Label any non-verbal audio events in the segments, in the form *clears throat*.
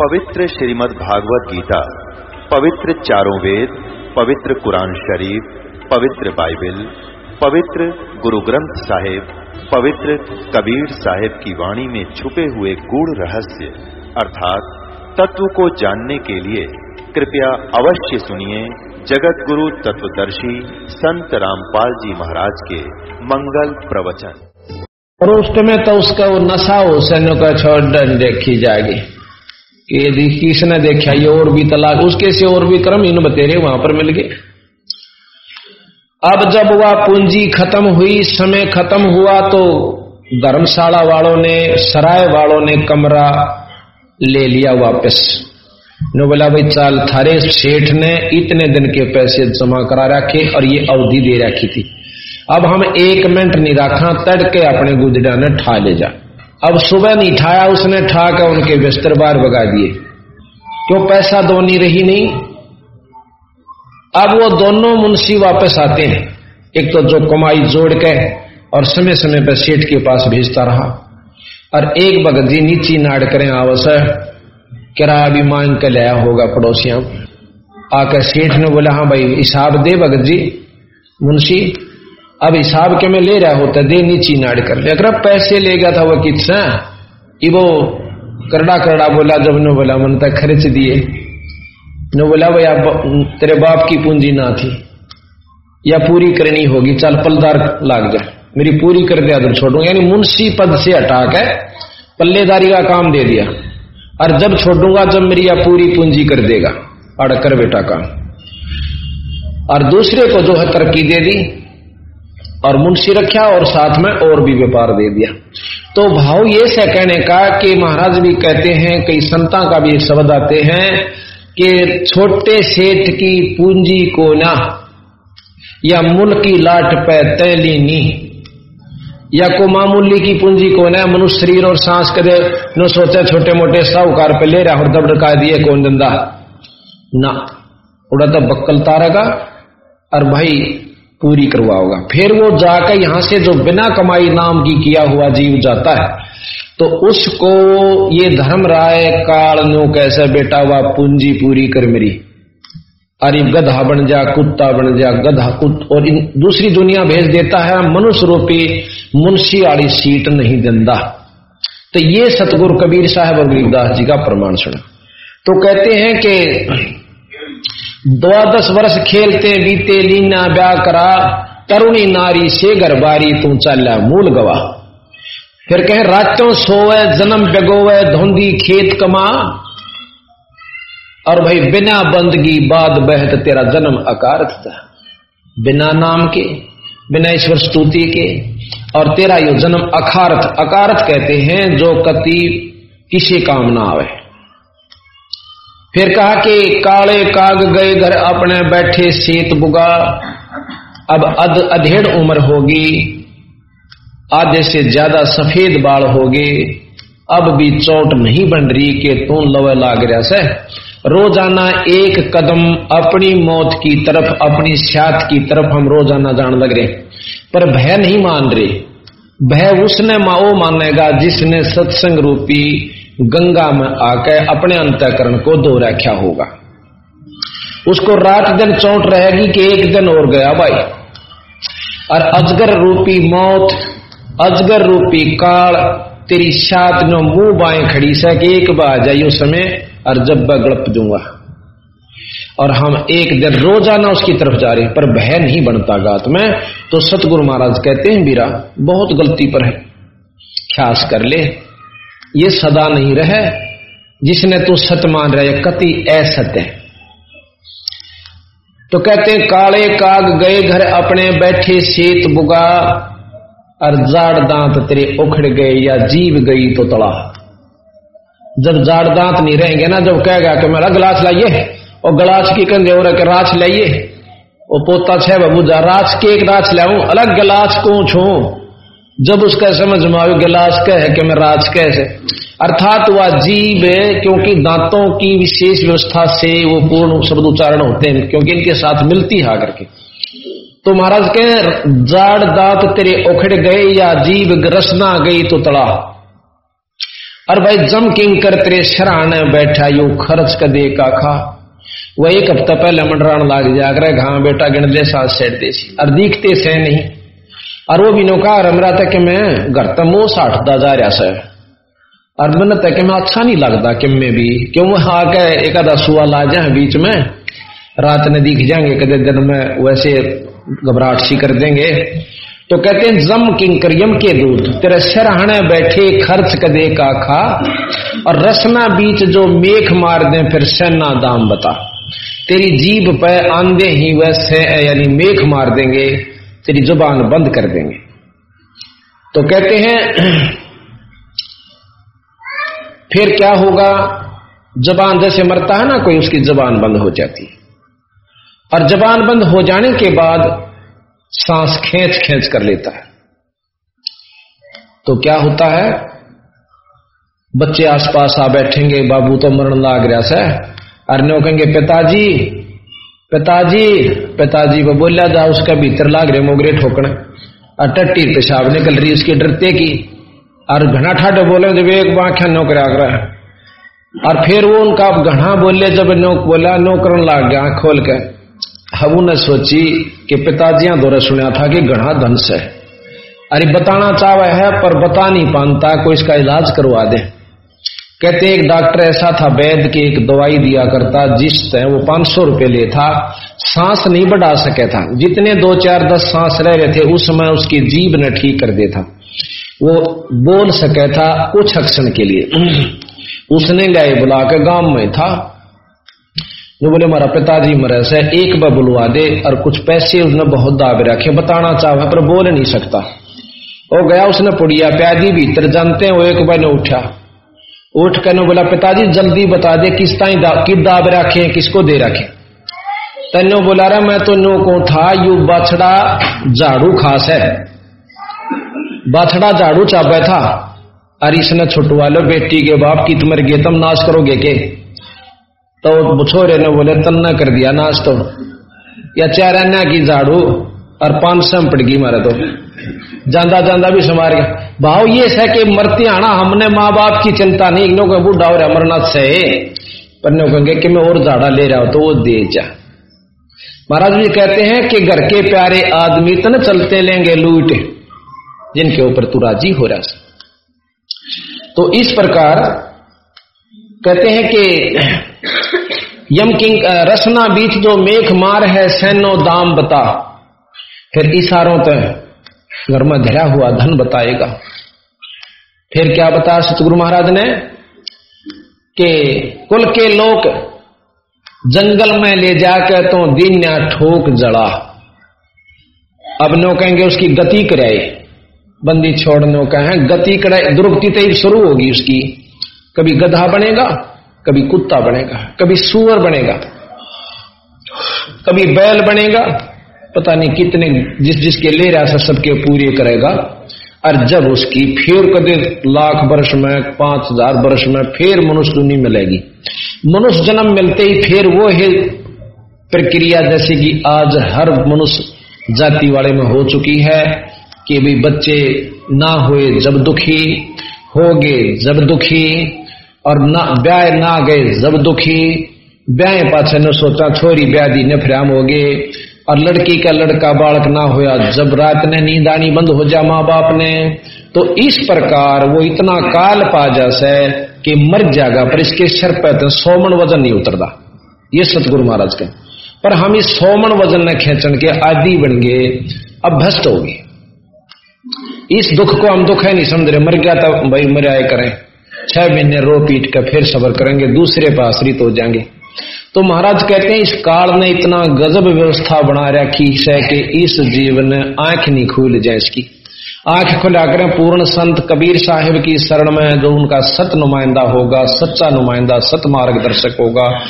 पवित्र श्रीमद् भागवत गीता, पवित्र चारों वेद, पवित्र कुरान शरीफ, पवित्र बाइबल, पवित्र गुरु ग्रंथ साहिब, पवित्र कबीर साहिब की वाणी में छुपे हुए गूढ़ रहस्य, अर्थात तत्व को जानने के लिए कृपया अवश्य सुनिए जगत गुरु तत्वदर्शी संत रामपाल जी महाराज के मंगल प्रवचन। और उस समय तो उसका वो नशा हो, सैन्यों का छोड़ देखी जाएगी। कि यदि किसने देखा, ये और भी तलाक, उसके से और भी क्रम, इन बतेरे वहाँ पर मिल गए। अब जब वह पूंजी खत्म हुई, समय खत्म हुआ तो धर्मशाला वालों ने, सराय वालों ने कमरा ले लिया वापस। नो बोला, भाई, चाल थारे सेठ ने इतने दिन के पैसे जमा करा रखे और ये अवधि दे रखी थी। अब हम एक मिनट नहीं रखा, तड़के अपने गुजरा ने ठा ले जा। अब सुबह नहीं ठाया उसने, ठा कर उनके बिस्तर बार भगा दिए। क्यों पैसा दो नहीं रही नहीं? अब वो दोनों मुंशी वापस आते हैं। एक तो जो कमाई जोड़ के और समय समय पर सेठ के पास भेजता रहा। और एक भगत जी नीची नाड़ करें आवस किराया भी मांग के लाया होगा पड़ोसियाँ। आकर सेठ ने बोला हाँ भाई, हिसाब दे भगत जी, मुंशी अब हिसाब के में ले रहा होता दे नीची नाड़ कर ले। अगर पैसे ले गया था वो कितना वो करड़ा करड़ा बोला, जब ने बोला, मन तक खर्च दिए। ने बोला, भाई आप तेरे बाप की पूंजी ना थी। या पूरी करनी होगी, चल पलदार लाग जा। मेरी पूरी कर दिया तो छोड़ू यानी मुंशी पद से हटा के पल्लेदारी का काम दे दिया। और जब छोड़ूँगा, जब मेरी या पूरी पूंजी कर देगा अड़ कर बेटा काम। और दूसरे को जो है तरक्की दे दी और मुंशी रखा और साथ में और भी व्यापार दे दिया। तो भाव ये से कहने का कि महाराज भी कहते हैं, कई संता का भी एक शब्द आते हैं कि छोटे सेठ की पूंजी को ना, या मुल की लाट पे तैलीनी या को मामूली की पूंजी को ना मनुष्य शरीर और सांस करे न सोचे छोटे मोटे साहूकार पे ले रहा और दबड़का दिए कौन दंदा। ना, उड़ा तो बक्कल तारेगा और भाई पूरी करवाओगा फिर वो जाकर यहाँ से जो बिना कमाई नाम की किया हुआ जीव जाता है तो उसको ये धर्म राय काल नो कैसे बेटा हुआ, पूंजी पूरी कर मेरी। अरे गधा बन जा, कुत्ता बन जा, गधा कुत, और इन दूसरी दुनिया भेज देता है, मनुष्य रूपी मुंशी वाली सीट नहीं दिंदा। तो ये सतगुरु कबीर साहब और गरीबदास जी का प्रमाण सुना। तो कहते हैं कि द्वादश वर्ष खेलते, बीते, लीना, ब्याह करा, तरुणी नारी से गरबारी तू चल मूल गवा फिर कहे, रातों सोवे, जन्म बेगोवे धोंदी खेत कमा। और भाई, बिना बंदगी बाद बहत तेरा जन्म अकार था बिना नाम के, बिना ईश्वर स्तुति के, और तेरा यो जन्म अखारत अकारत कहते हैं, जो कति किसी काम ना आवे। फिर कहा कि काले काग गए घर अपने बैठे सेत बुगा। अब अध अधेड़ उम्र होगी, आधे से ज़्यादा सफ़ेद बाल होगे। अब भी चोट नहीं बन रही कि तू लवे लाग रहा से। रोज़ाना एक कदम अपनी मौत की तरफ़, अपनी सियात की तरफ़ हम रोज़ाना जान लग रहे। पर भय नहीं मान रहे। भय उसने माओ मानेगा जिसने सत्संग रूपी गंगा में आकर अपने अंतकरण को दो रखा होगा। उसको रात दिन चोट रहेगी कि एक दिन और गया भाई। और अजगर रूपी मौत, अजगर रूपी काल, तेरी सात नो मुँह बाएँ खड़ी से कि एक बार जाइयो समय और जब गड़प दूँगा। और हम एक दिन रोज़ाना उसकी तरफ़ जा रहे पर भय नहीं बनता गात में। तो सतगुरु महाराज कहते हैं बीरा बहुत गलती पर है। ख्यास कर ले। ये सदा नहीं रहे। जिसने तू सत मान रहे, कति असत्य है। तो कहते काले काग गए घर अपने बैठे सेत बुगा, और जाड़ दांत तेरे उखड़ गए या जीव गई तो तड़ा जब जाड़ दांत नहीं रहेंगे ना, जब कहेगा कि मेरा गिलास लाइए, और गिलास की कंधे और राछ लाइए, वो पोता छह बाबू जा राछ के एक राछ लाऊ, अलग गिलास को छू। जब उसका समझ में आयो गिलास कह है कि मैं राज कैसे अर्थात वह जीव क्योंकि दांतों की विशेष व्यवस्था से वो पूर्ण शब्द उच्चारण होते हैं, क्योंकि इनके साथ मिलती है आकर के। तो महाराज कह, जाड़ दांत तेरे उखड़ गए या जीव रसना गई तो तड़ा और भाई जम किंग कर तेरे शराने बैठा, यू खर्च कर दे का खा वह एक हफ़्ता पहले मंडरान लाग जाकर घा बेटा गिन दे साथ सेट दे और दिखते से नहीं। और वो भी नौका रमरा था कि मैं घर तक मुँह साठता जा रहा से। और मन तक मैं अच्छा नहीं लगता कि मैं भी, क्यों वहाँ आके एक आधा सुआ ला जाए बीच में। रात ने दिख जाएँगे, कदे दिन में वैसे घबराहट सी कर देंगे। तो कहते हैं, जम किंकर यम के दूत, तेरे सरहने बैठे खर्च कदे का खा, और रसना बीच जो मेख मार दे, फिर सेना दाम बता। तेरी जीभ पे आंधे ही वैसे यानी मेख मार देंगे। तेरी ज़ुबान बंद कर देंगे। तो कहते हैं, फिर क्या होगा? जबान जैसे मरता है ना, कोई उसकी जबान बंद हो जाती है। और जबान बंद हो जाने के बाद सांस खींच खींच कर लेता है। तो क्या होता है? बच्चे आसपास आ बैठेंगे, बाबू तो मरण लाग रहा से। अरे कहेंगे, पिताजी पिताजी पिताजी वो बोला, जा उसका भीतर लाग रहे, मोगरे ठोकने और टट्टी पेशाब निकल रही उसके डरते की। और घना ठाडे बोले जब एक बाख्या नौकर आगरा और फिर वो उनका घना बोले, जब नौक बोला, नौकरन लाग गया खोल के। हबू ने सोची कि पिताजियाँ दौरे सुना था कि घना धंस है। अरे बताना चाहे है, पर बता नहीं पानता, कोई इसका इलाज करवा दे। कहते एक डॉक्टर ऐसा था वैद की एक दवाई दिया करता जिस तय वो पाँच सौ रुपए ले था, सांस नहीं बढ़ा सके था। जितने दो चार दस सांस रह रहे थे, उस समय उसकी जीभ ने ठीक कर दे था। वो बोल सके था कुछ अक्षण के लिए। *clears throat* उसने गए बुला के गाँव में था। जो बोले हमारा पिताजी मरे से, एक बार बुलवा दे और कुछ पैसे उसने बहुत दाब रखे, बताना चाहे पर बोल नहीं सकता। वो गया, उसने पुड़िया प्यादी भीतर, जानते हैं, वो एक बार ने उठा। उठ कर बोला पिताजी जल्दी बता दे किस ताई दा, कि दाब रखे किसको दे रखे। तेनो बोला रहा मैं तो नो को था यू बछड़ा झाड़ू खास है। बछड़ा झाड़ू चापे था और इसने छुटवा लो बेटी के बाप की तुम्हारे गेतम नाश करोगे के? तो छोरे ने बोले तन्ना कर दिया नाच तो। या चार की झाड़ू और पाँच सौ पड़गी मारे तो। जांदा जांदा भी समार गया। भाव ये है कि मरती आना हमने माँ बाप की चिंता नहीं इन को बूढ़ा हो रहा अमरनाथ से। पर कहेंगे कि मैं और झाड़ा ले रहा हूँ तो वो दे जा। महाराज जी कहते हैं कि घर के प्यारे आदमी तन चलते लेंगे लूट, जिनके ऊपर तू राज़ी हो रहा तो इस प्रकार कहते हैं कि यम किंग रसना बीच जो मेघ मार है सैनो दाम बता। फिर इशारों तक घर में धरा हुआ धन बताएगा। फिर क्या बता सतगुरु महाराज ने? कि कुल के लोग जंगल में ले जाकर तो दीन्या ठोक जड़ा अब नो कहेंगे उसकी गति कराए। बंदी छोड़ने का है गति कराए। दुर्गति तय शुरू होगी उसकी। कभी गधा बनेगा, कभी कुत्ता बनेगा, कभी सुअर बनेगा, कभी बैल बनेगा पता नहीं कितने जिस जिसके ले रहा था सबके पूरे करेगा। और जब उसकी फिर कदे लाख वर्ष में, पाँच हज़ार वर्ष में फिर मनुष्य दुनी मिलेगी। मनुष्य जन्म मिलते ही फिर वो है प्रक्रिया जैसे कि आज हर मनुष्य जाति वाले में हो चुकी है कि भी बच्चे ना हुए जब दुखी हो गए जब दुखी, और ना, ब्याह ना गए जब दुखी। ब्याह पाछे न सोचा, छोरी ब्याह दी न फिर हो गए और लड़की का लड़का बालक ना होया, जब रात ने नींद आनी बंद हो जा माँ बाप ने तो इस प्रकार वो इतना काल पा जैसे कि मर जाएगा, पर इसके सर पे तो सोमन वज़न नहीं उतरता ये सतगुरु महाराज का पर हम इस सोमन वज़न ने खेचन के आदि बन गए भ्रष्ट हो गए। इस दुख को हम दुख है नहीं समझ रहे, मर गया तो भाई मर आए करें। छह महीने रो पीट कर फिर सबर करेंगे, दूसरे पर आश्रित हो जाएँगे। तो महाराज कहते हैं, इस काल ने इतना गजब व्यवस्था बना रखी है कि इस जीवन आँख नहीं खुल जाए इसकी। आँख खुला करें पूर्ण संत कबीर साहिब की शरण में जो उनका सत नुमाइंदा होगा, सच्चा नुमाइंदा, सत मार्गदर्शक होगा।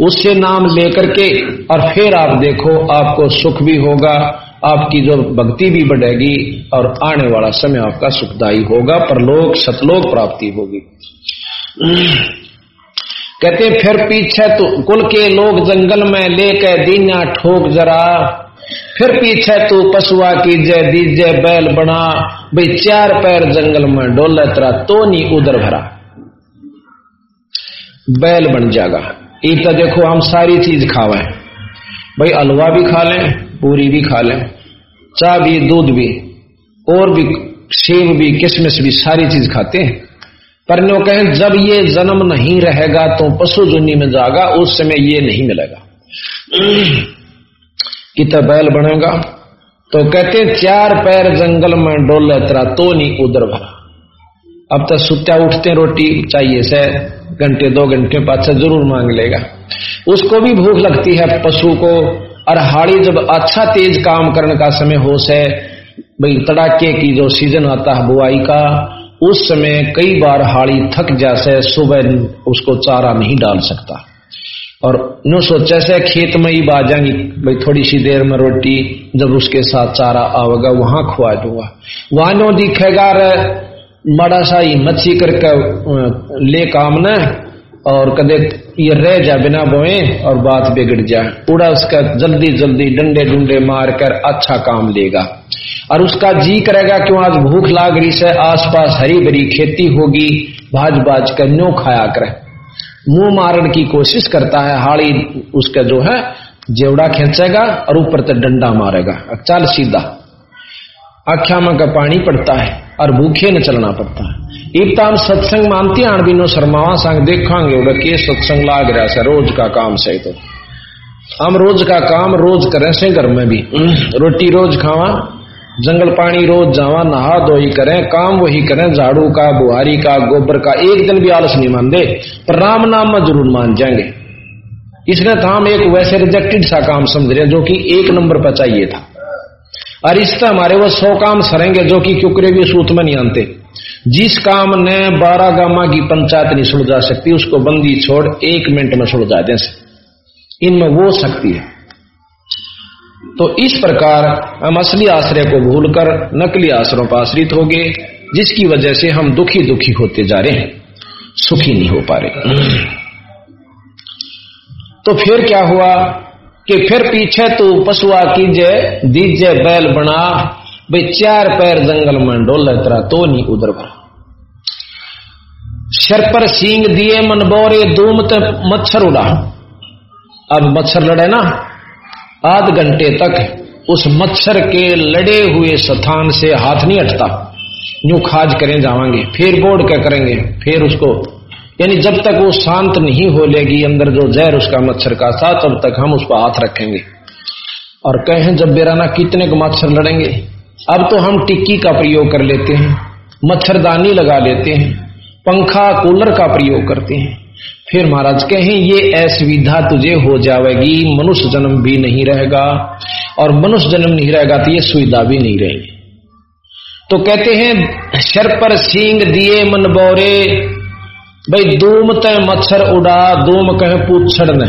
उससे नाम लेकर के, और फिर आप देखो, आपको सुख भी होगा, आपकी जो भक्ति भी बढ़ेगी, और आने वाला समय आपका सुखदायी होगा, परलोक सतलोक प्राप्ति होगी। कहते फिर पीछे तो कुल के लोग जंगल में लेके दीना ठोक जरा। फिर पीछे तू पशुआ की जय दीजे बैल बना। भाई चार पैर जंगल में डोले तरा तो नहीं उधर भरा। बैल बन जाएगा तो देखो, हम सारी चीज़ खावे। भाई हलवा भी खा लें, पूरी भी खा लें चाय भी, दूध भी, और भी, सेब भी, किशमिश भी सारी चीज़ खाते हैं। पर नो कहें, जब ये जन्म नहीं रहेगा तो पशु जुनी में जाएगा उस समय ये नहीं मिलेगा। कितना बैल बनेगा? तो कहते, चार पैर जंगल में डोले तेरा तो नहीं उधर भरा अब तो सुत्या उठते रोटी, चाहिए से घंटे, दो घंटे पाछा ज़रूर मांग लेगा। उसको भी भूख लगती है पशु को, और हाड़ी जब अच्छा तेज काम करने का समय हो से, भाई तड़ाके की जो सीज़न आता है, बुआई का उस समय कई बार हाड़ी थक जासे, सुबह उसको चारा नहीं डाल सकता। और नो सोचा से खेत में ही बाजांगी, भाई थोड़ी सी देर में रोटी, जब उसके साथ चारा आवेगा, वहाँ खुआ दूँगा। वहाँ नो दिखेगा मड़ा सा ही मच्छी करके ले काम न और कदे ये रह जा बिना बोए और बात बिगड़ जाए उड़ा उसका जल्दी जल्दी डंडे डुंडे मार कर अच्छा काम लेगा। और उसका जी करेगा, क्यों आज भूख लाग रही से? आसपास हरी भरी खेती होगी, भाज भाज कर न्यो खाया करे। मुँह मारने की कोशिश करता है, हाड़ी उसका जो है, जेवड़ा खींचेगा और ऊपर तक डंडा मारेगा। चल सीधा। आख्या में का पानी पड़ता है और भूखे न चलना पड़ता है। एक हम सत्संग मानती आण भी नो शर्मावा संग, देखांगे उड़ा के सत्संग लाग रहा से रोज का काम से तो। हम रोज का काम रोज करें, से घर में भी। रोटी रोज खावा, जंगल पानी रोज जावा, नहा धोई करें, काम वही करें, झाड़ू का, बुहारी का, गोबर का, एक दिन भी आलस नहीं मान दे पर राम नाम में ज़रूर मान जाएँगे। इसने था हम एक वैसे रिजेक्टेड सा काम समझ रहे जो कि एक नंबर पर चाहिए था। इससे हमारे, वो सौ काम सरेंगे जो कि क्योंकि भी सूत में नहीं आते जिस काम ने बारह गामा की पंचायत नहीं सुलझा सकती, उसको बंदी छोड़ एक मिनट में सुलझा दे इनमें वो शक्ति है। तो इस प्रकार हम असली आश्रय को भूलकर नकली आश्रयों पर आश्रित हो गए, जिसकी वजह से हम दुखी दुखी होते जा रहे हैं। सुखी नहीं हो पा रहे। तो फिर क्या हुआ? कि फिर पीछे तू पशुआ कीजे, दीजे बैल बना भाई चार पैर जंगल में डोल तरह तो नहीं उधर भरा। सर पर सींग दिए, मन बोरे दूमत मच्छर उड़ा। अब मच्छर लड़े ना, आध घंटे तक उस मच्छर के लड़े हुए स्थान से हाथ नहीं हटता। यूँ खाज करें जावांगे, फिर बोर्ड क्या करेंगे, फिर उसको यानी जब तक वो शांत नहीं हो लेगी, अंदर जो जहर उसका मच्छर का था, तब तक हम उस पर हाथ रखेंगे। और कहें, जब बेराना कितने को मच्छर लड़ेंगे? अब तो हम टिक्की का प्रयोग कर लेते हैं, मच्छरदानी लगा लेते हैं, पंखा, कूलर का प्रयोग करते हैं। फिर महाराज कहें, ये असुविधा तुझे हो जाएगी, मनुष्य जन्म भी नहीं रहेगा, और मनुष्य जन्म नहीं रहेगा तो ये सुविधा भी नहीं रहेगी। तो कहते हैं शर पर सींग दिए मन बोरे भाई दूम तय मच्छर उड़ा दूम कहे पूछड़ ने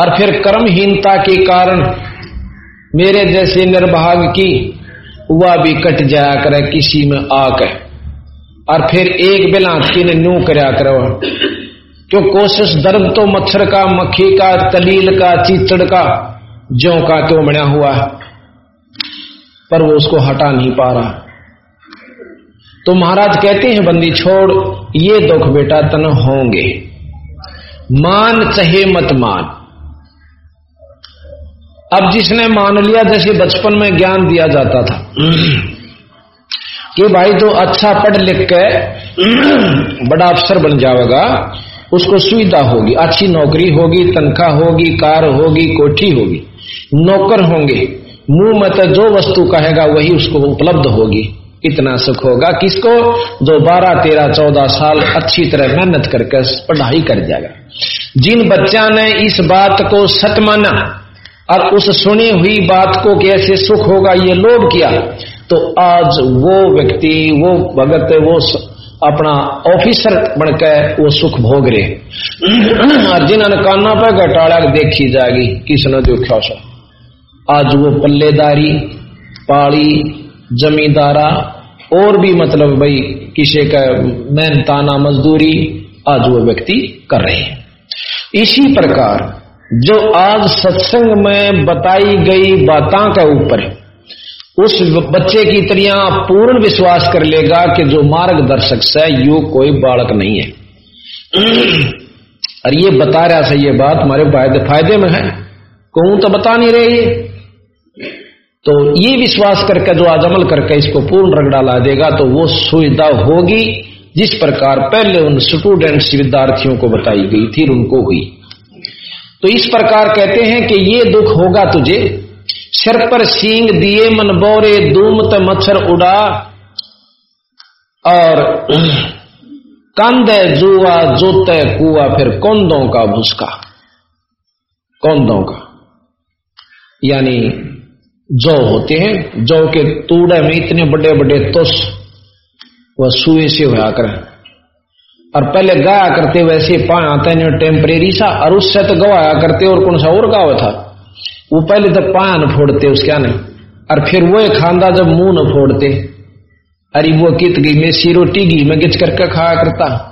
और फिर कर्महीनता के कारण मेरे जैसे निर्भाग की वह भी कट जाया करे, किसी में आकर और फिर एक बेला किन न्यू करया करो। क्यों कोशिश दर्द तो मच्छर का, मक्खी का, तलील का चीचड़ का, ज्यो का क्यों बना हुआ है? पर वो उसको हटा नहीं पा रहा। तो महाराज कहते हैं, बंदी छोड़, ये दुख बेटा तन होंगे। मान चाहे मत मान। अब जिसने मान लिया, जैसे बचपन में ज्ञान दिया जाता था। कि भाई तो अच्छा पढ़ लिख के बड़ा अफसर बन जाएगा, उसको सुविधा होगी, अच्छी नौकरी होगी, तनख्वाह होगी, कार होगी, कोठी होगी, नौकर होंगे। मुँह में तो जो वस्तु कहेगा, वही उसको उपलब्ध होगी। इतना सुख होगा किसको? जो बारह तेरह चौदह साल अच्छी तरह मेहनत करके पढ़ाई कर जाएगा। जिन बच्चा ने इस बात को सत माना और उस सुनी हुई बात को कैसे सुख होगा ये लोभ किया तो आज वो व्यक्ति, वो भगत, वो अपना ऑफिसर बनकर वो सुख भोग रहे जिन्होंने काना पर घटाड़ा देखी जाएगी, किसने देखा सो आज वो पल्लेदारी पाड़ी जमींदारा, और भी मतलब भाई किसी का मेहनताना मजदूरी आज वो व्यक्ति कर रहे हैं। इसी प्रकार, जो आज सत्संग में बताई गई बातों के ऊपर, उस बच्चे की तरह पूर्ण विश्वास कर लेगा कि जो मार्गदर्शक से यू कोई बालक नहीं है। और ये बता रहा था ये बात, हमारे फ़ायदे फ़ायदे में है। कहूँ तो बता नहीं रहे ये। तो ये विश्वास करके जो आज अमल करके इसको पूर्ण रंग डाला देगा तो वो सुविधा होगी जिस प्रकार पहले उन स्टूडेंट्स विद्यार्थियों को बताई गई थी उनको हुई। तो इस प्रकार कहते हैं कि ये दुख होगा तुझे। सिर पर सींग दिए मन बोरे, दूमत मच्छर उड़ा, और कंध जुआ, जोते कुआ, फिर कौंदों का भुसका कौंदों का। यानी जौ होते हैं, जौ के तूड़े में इतने बड़े बड़े तुस, वह सुए से होया करें। और पहले गाया करते वैसे पाए आते नहीं टेम्परेरी सा और उससे तो गवाया करते और कौन सा और गावा था? वो पहले तो पान फोड़ते उसके नहीं और फिर वो खांदा जब मुँह न फोड़ते। अरे वो कित गई में सी रोटी घी में गिच करके खाया करता?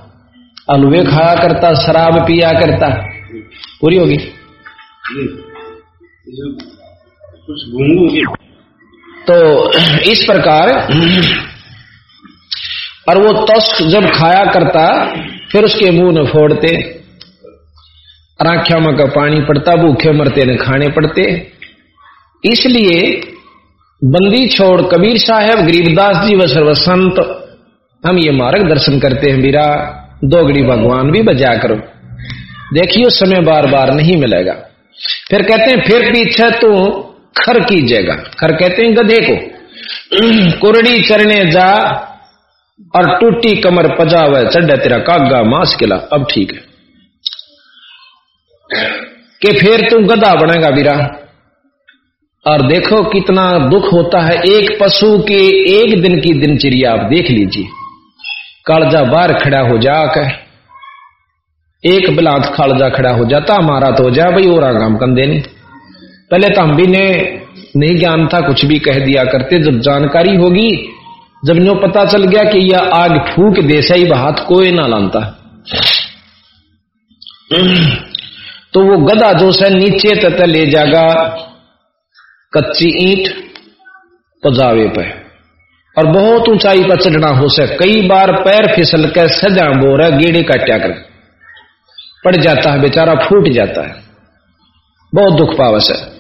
अलवे खाया करता, शराब पिया करता। पूरी होगी? तो इस प्रकार, और वो तस्क जब खाया करता, फिर उसके मुँह न फोड़ते राख्या का पानी पड़ता, भूखे मरते न खाने पड़ते। इसलिए बंदी छोड़ कबीर साहब गरीबदास जी व सर्वसंत, हम ये मार्ग दर्शन करते हैं बीरा दोगड़ी भगवान भी बजा करो। देखियो समय बार बार नहीं मिलेगा। फिर कहते हैं, फिर पीछे तू खर की कीजिएगा। खर कहते हैं गधे को। कुरड़ी चरने जा और टूटी कमर पजावे चढ़ तेरा कागा मास किला। अब ठीक है। कि फिर तू गधा बनेगा बीरा और देखो कितना दुख होता है। एक पशु के एक दिन की दिनचर्या आप देख लीजिए। कालजा बाहर खड़ा हो जाकर एक बिलात खालजा खड़ा हो जाता हमारा तो हो जाए भाई और काम कंदे नहीं। पहले तो हम भी ने नहीं ज्ञान था, कुछ भी कह दिया करते। जब जानकारी होगी, जब नो पता चल गया कि यह आग फूक देसा ही बात कोई ना लानता। तो वो गदा जो से नीचे तक ले जाएगा कच्ची ईंट पजावे पे। और बहुत ऊंचाई पर चढ़ना हो सके कई बार पैर फिसल कर सजा बोरा गेड़े काट्या कर। पड़ जाता है, बेचारा फूट जाता है। बहुत दुख पावस है।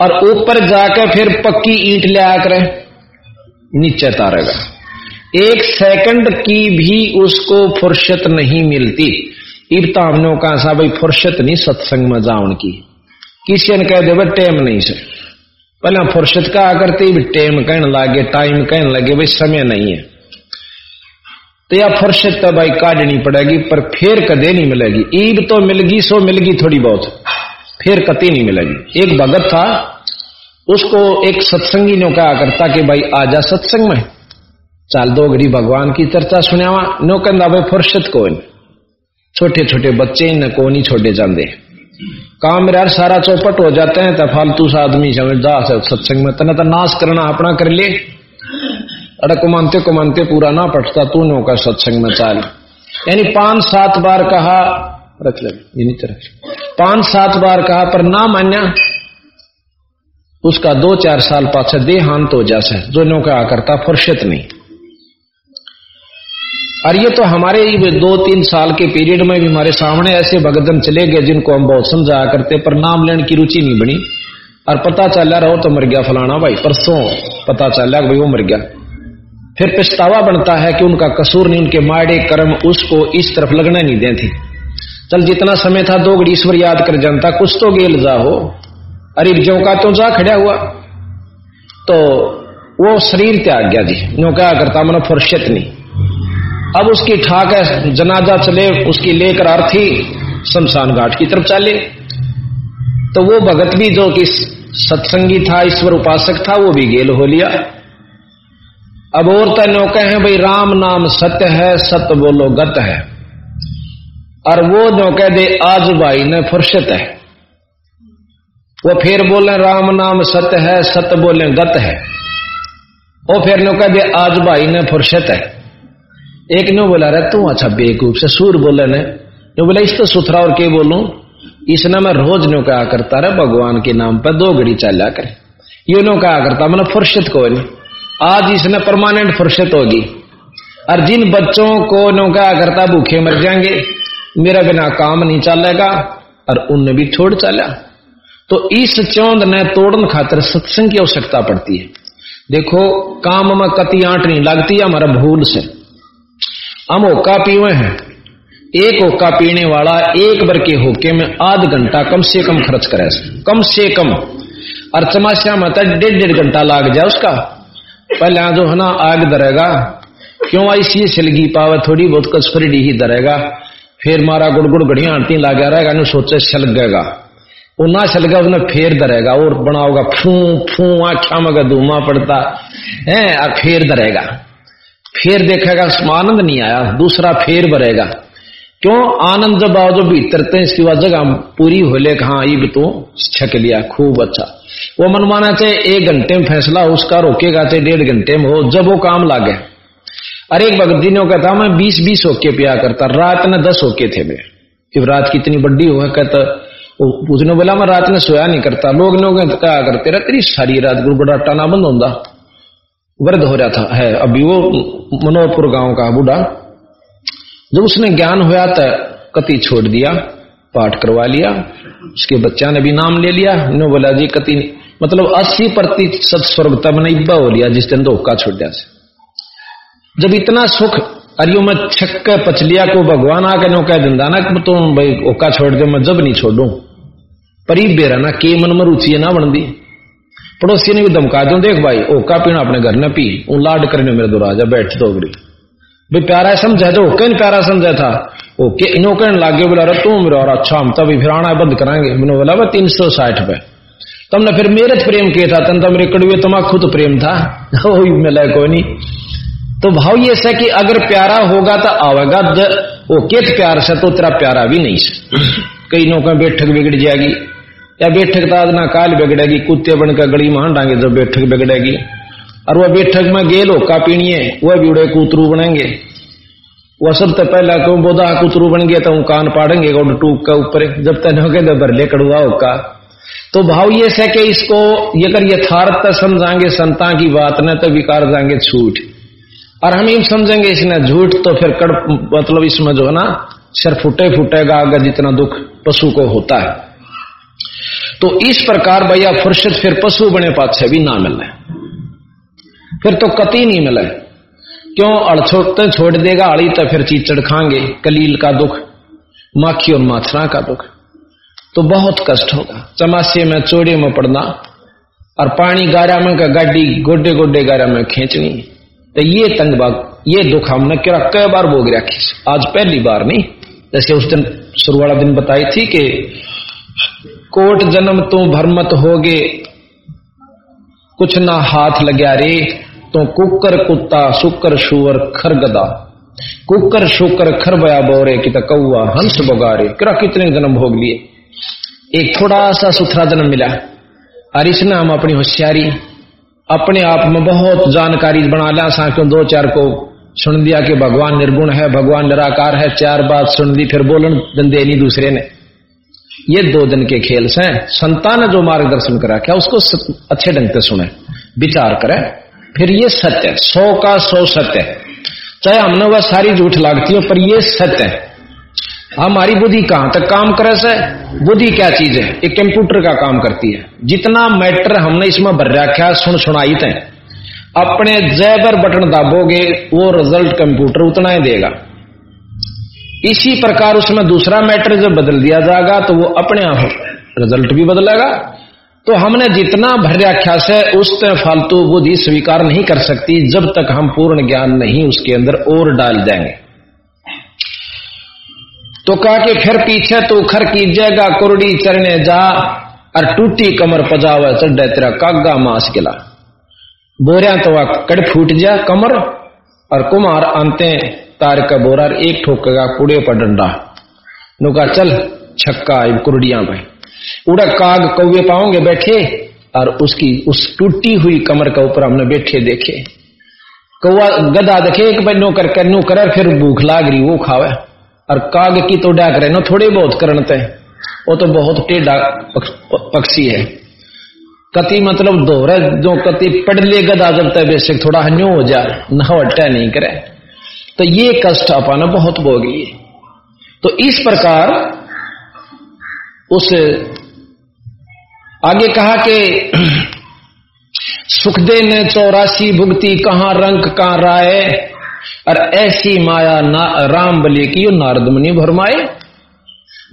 और ऊपर जाकर फिर पक्की ईंट ले आकर नीचे तारेगा एक सेकंड की भी उसको फुर्सत नहीं मिलती। इबता हमने कहा सा भाई, फुर्सत नहीं सत्संग में जाऊन की किसी ने कह दे भाई टेम नहीं से पहले फुर्सत का करते टेम कहने लगे टाइम कहने लगे, भाई, समय नहीं है। तो यह फुर्सत तो भाई काटनी पड़ेगी, पर फिर कदे नहीं मिलेगी। ईद तो मिलगी, सो मिलगी थोड़ी बहुत। फिर कति नहीं मिलेगी। एक भगत था, उसको एक सत्संगी ने कहा करता कि भाई आजा सत्संग में। चाल दो घड़ी भगवान की चर्चा सुनावा। नो कहना भाई, फुर्सत को छोटे छोटे बच्चे न को नहीं छोड़े जाते काम मेरा सारा चौपट हो जाते हैं तो फालतू सा आदमी समझदार सत्संग में तना तो नाश करना अपना कर ले। अरे कुमानते कुमानते पूरा ना पटता, तू नो का सत्संग में चाल। यानी पाँच सात बार कहा, रख ले, ये नीचे रख पाँच सात बार कहा, पर ना मान्या। उसका दो चार साल पाछे देहांत हो जासे जो नो कहा करता फुर्सत नहीं। और ये तो हमारे ही दो तीन साल के पीरियड में भी हमारे सामने ऐसे भगदन चले गए, जिनको हम बहुत समझाया करते, पर नाम लेने की रुचि नहीं बनी। और पता चला, रहो तो मर गया फलाना भाई परसों पता चला भाई वो मर गया। फिर पछतावा बनता है कि उनका कसूर नहीं, उनके माड़े कर्म उसको इस तरफ़ लगना नहीं दे थी चल जितना समय था दो घड़ी ईश्वर याद कर जनता, कुछ तो गेल जा हो अरे जो का तो जा खड़ा हुआ। तो वो शरीर त्याग गया जी। नो क्या करता मैंने फुर्सत नहीं। अब उसकी ठाक है, जनाजा चले, उसकी लेकर अर्थी शमशान घाट की तरफ़ चले। तो वो भगत भी जो कि सत्संगी था, ईश्वर उपासक था, वो भी गेल हो लिया। अब और तनो कहे, भाई राम नाम सत्य है, सत्य बोलो गत है। और वो जो कह दे, आज भाई ने फुर्सत है। वो फिर बोले, राम नाम सत्य है सत्य बोले, गत है। वो फिर नो कह दे, आज भाई ने फुर्सत है। एक ने बोला रहा तू अच्छा बेकूफ से सूर बोले ने। जो बोला इस तो सुथरा और के बोलू? इसने मैं रोज नो कहा करता रहा भगवान के नाम पर दो घड़ी चला करे। ये नो कहा करता, मैंने फुर्सत को नहीं। आज इसने परमानेंट फुर्सत होगी। और जिन बच्चों को नो क्या करता, भूखे मर जाएँगे। मेरा बिना काम नहीं चलेगा और उनने भी छोड़ चला। तो इस चौंद ने तोड़न खातर सत्संग की आवश्यकता पड़ती है। देखो, काम में कति आंट नहीं लगती है हमारा भूल से। हम होका पीवे हैं। एक होका पीने वाला एक बार के होके में आध घंटा कम से कम खर्च करे कम से कम। और चमाश्या में डेढ़ डेढ़ घंटा लाग जाए उसका। पहले जो है ना आग दरेगा। क्यों? ऐसी सिलगी पावे थोड़ी बहुत कसफरी ही दरेगा। फिर मारा गुड़ गुड़ घड़िया आंटी लागे, रहेगा सोचे छलगेगा वो ना छलगा उसने फेर दरेगा, और बनाओगा फू फू, आख्या मगा धूमा पड़ता। है फेर दरेगा। फिर देखेगा आनंद नहीं आया, दूसरा फेर भरेगा। क्यों? आनंद जब आओ जो भीतर ते इसकी वह जगह पूरी हो ले हाँ ये तो छक लिया, खूब अच्छा। वो मनमाना चाहे एक घंटे में फैसला उसका रोकेगा चाहे डेढ़ घंटे में हो, जब वो काम लागे। अरे एक वक्त दिनों का था, मैं बीस बीस होके पिया करता, रात में दस होके थे मैं जब रात की इतनी बड्डी हुआ कहता उसने बोला, मैं रात में सोया नहीं करता। लोग लोग क्या करते रहे तेरी सारी रात गुड़गुड़ाटा ना बंद होता, वृद्ध हो रहा था है। अभी वो मनोहरपुर गाँव का बूढ़ा, जब उसने ज्ञान हुआ तो कति छोड़ दिया, पाठ करवा लिया, उसके बच्चा ने भी नाम ले लिया। बोला, जी कति मतलब अस्सी प्रतिशत स्वर्ग तब ने इब्बा हो लिया जिस दिन धोखा छोड़ दिया जब इतना सुख अरियो मैं छक्क पचलिया को भगवान आके नो कह दिंदा ना तो भाई ओका छोड़ दो मैं जब नहीं छोड़ू। परी बेरा ना के मन में रुचि ना बन दी पड़ोसी ने भी धमका दो देख भाई, ओका पीना अपने घर ने पी ऊ लाड करने मेरे दो राजा बैठ दो बड़ी भाई प्यारा समझा तो ओके नहीं प्यारा समझा था। ओके, इनो कहने लागे बोला रे तू मेरा और अच्छा हम तभी फिर आना बंद कराएँगे मैंने बोला, भाई तीन सौ साठ रुपए। तुमने फिर मेरे प्रेम किया था, तन तो मेरे कड़वे तुम्हारा खुद प्रेम था। *laughs* मिला कोई नहीं। तो भाव ये है कि अगर प्यारा होगा तो आवेगा वो केत प्यार से तो तेरा प्यारा भी नहीं कई नौका बैठक बिगड़ जाएगी, या बैठक तो ना काल बिगड़ेगी, कुत्ते बनकर गड़ी में डांगे जब बैठक बिगड़ेगी। और वह बैठक में गेल होका पीणिए, वह भी उड़े कूतरू बनेंगे। वह सब तो पहला क्यों बोधा कूतरू बन गया तो कान पाड़ेंगे टूक का ऊपर, जब तक हो गए भरले कड़ुआ होका तो भाव ये है कि इसको, ये कर यथार्थ समझाएँगे संता की बात न तो विकार जाएँगे छूट। और हम इन समझेंगे इसने झूठ तो फिर कड़ मतलब इसमें जो है ना सिर फूटे फूटेगा अगर जितना दुख पशु को होता है। तो इस प्रकार भैया फुर्सत फिर पशु बने पाछे भी ना मिले। फिर तो कति नहीं मिले। क्यों अड़छोड़ते छोड़ देगा, अड़ी तो फिर चीचड़ खाएँगे, कलील का दुख, माखी और माथरा का दुख। तो बहुत कष्ट होगा। चमासे में चोरी में पड़ना और पानी गारा में का गाड़ी गोडे गोडे गारा में खींचनी। तो ये तंगबाग ये दुख हमने क्या कई बार भोग रखी आज पहली बार नहीं। जैसे उस दिन शुरू वाला दिन बताई थी कि कोट जन्म तू भरमत होगे, कुछ ना हाथ लग्या रे तो कुकर कुत्ता शुकर शुवर खर गदा। कुकर शुकर खर बया बोरे कि कौआ हंस बगारे। किरा कितने जन्म भोग लिए। एक थोड़ा सा सुथरा जन्म मिला। और इसने हम अपनी होशियारी अपने आप में बहुत जानकारी बना लिया सा क्यों दो चार को सुन दिया कि भगवान निर्गुण है, भगवान निराकार है, चार बात सुन दी फिर बोलन, दन देनी दूसरे ने। ये दो दिन के खेल से संतान जो मार्गदर्शन करा, क्या उसको अच्छे ढंग से सुने, विचार करें। फिर ये सत्य, सौ का सौ सत्य। चाहे हमने वह सारी झूठ लागती हो, पर ये सत्य है। हमारी बुद्धि कहाँ तक काम करे से बुद्धि क्या चीज़ है? एक कंप्यूटर का काम करती है। जितना मैटर हमने इसमें भर रखा सुन सुनाई थे अपने जैबर बटन दाबोगे, वो रिज़ल्ट कंप्यूटर उतना ही देगा। इसी प्रकार उसमें दूसरा मैटर जब बदल दिया जाएगा तो वो अपने आप रिज़ल्ट भी बदलेगा। तो हमने जितना भर रखा से उस फालतू बुद्धि स्वीकार नहीं कर सकती, जब तक हम पूर्ण ज्ञान नहीं उसके अंदर और डाल देंगे। तो कहा कि फिर पीछे तो खर कीजिएगा कुरडी चरने जा, और टूटी कमर पजावा चढ़े तेरा कागा मास गिला बोरिया तो वह कड़ फूट जा कमर, और कुमार आंते तार का बोरा एक ठोकेगा कुड़े पर डंडा। नुका चल, छक्का कुरडिया पे। उड़ा काग कौवे पाओगे बैठे, और उसकी, उस टूटी हुई कमर के ऊपर हमने बैठे देखे। कौआ गदा देखे, एक बार नो कर नो कर, फिर भूख लाग रही, वो खावे। और काग की तो डाक रहे ना, थोड़े बहुत करणते वो तो बहुत टेढ़ा पक्षी है। कति मतलब दोहरा जो कति पढ़ ले गदा जब तक बेसिक थोड़ा हन्यो हो जा नहवटा नहीं करे। तो ये कष्ट अपन बहुत भोग है। तो इस प्रकार उस आगे कहा कि *clears throat* सुखदे ने चौरासी भुगती कहाँ रंग कहाँ राय? और ऐसी माया ना, राम बलि की नारद मुनि भरमाए।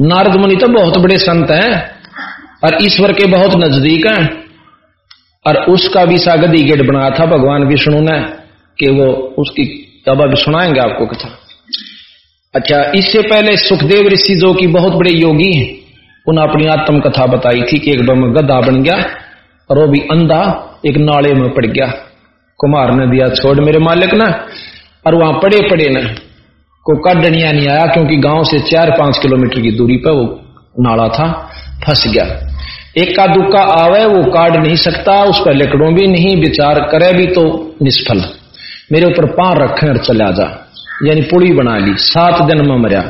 नारद मुनि तो बहुत बड़े संत हैं और ईश्वर के बहुत नज़दीक हैं। और उसका भी सागदी गेट बनाया था भगवान विष्णु ने कि वो उसकी तब अभी सुनाएँगे आपको कथा। अच्छा इससे पहले सुखदेव ऋषि जो की बहुत बड़े योगी हैं उन्हें अपनी आत्म कथा बताई थी कि एक बार गधा बन गया और वो भी अंधा एक नाले में पड़ गया। कुमार ने दिया, छोड़ मेरे मालिक ने। और वहाँ पड़े पड़े न, को काटनिया नहीं आया, क्योंकि गाँव से चार पाँच किलोमीटर की दूरी पर वो नाला था, फंस गया। इक्का दुक्का आवे, वो काट नहीं सकता, उस पर लकड़ों भी नहीं, विचार करे भी तो निष्फल। मेरे ऊपर पार रखे और चला जा, यानी पुड़ी बना ली, सात दिन में मरिया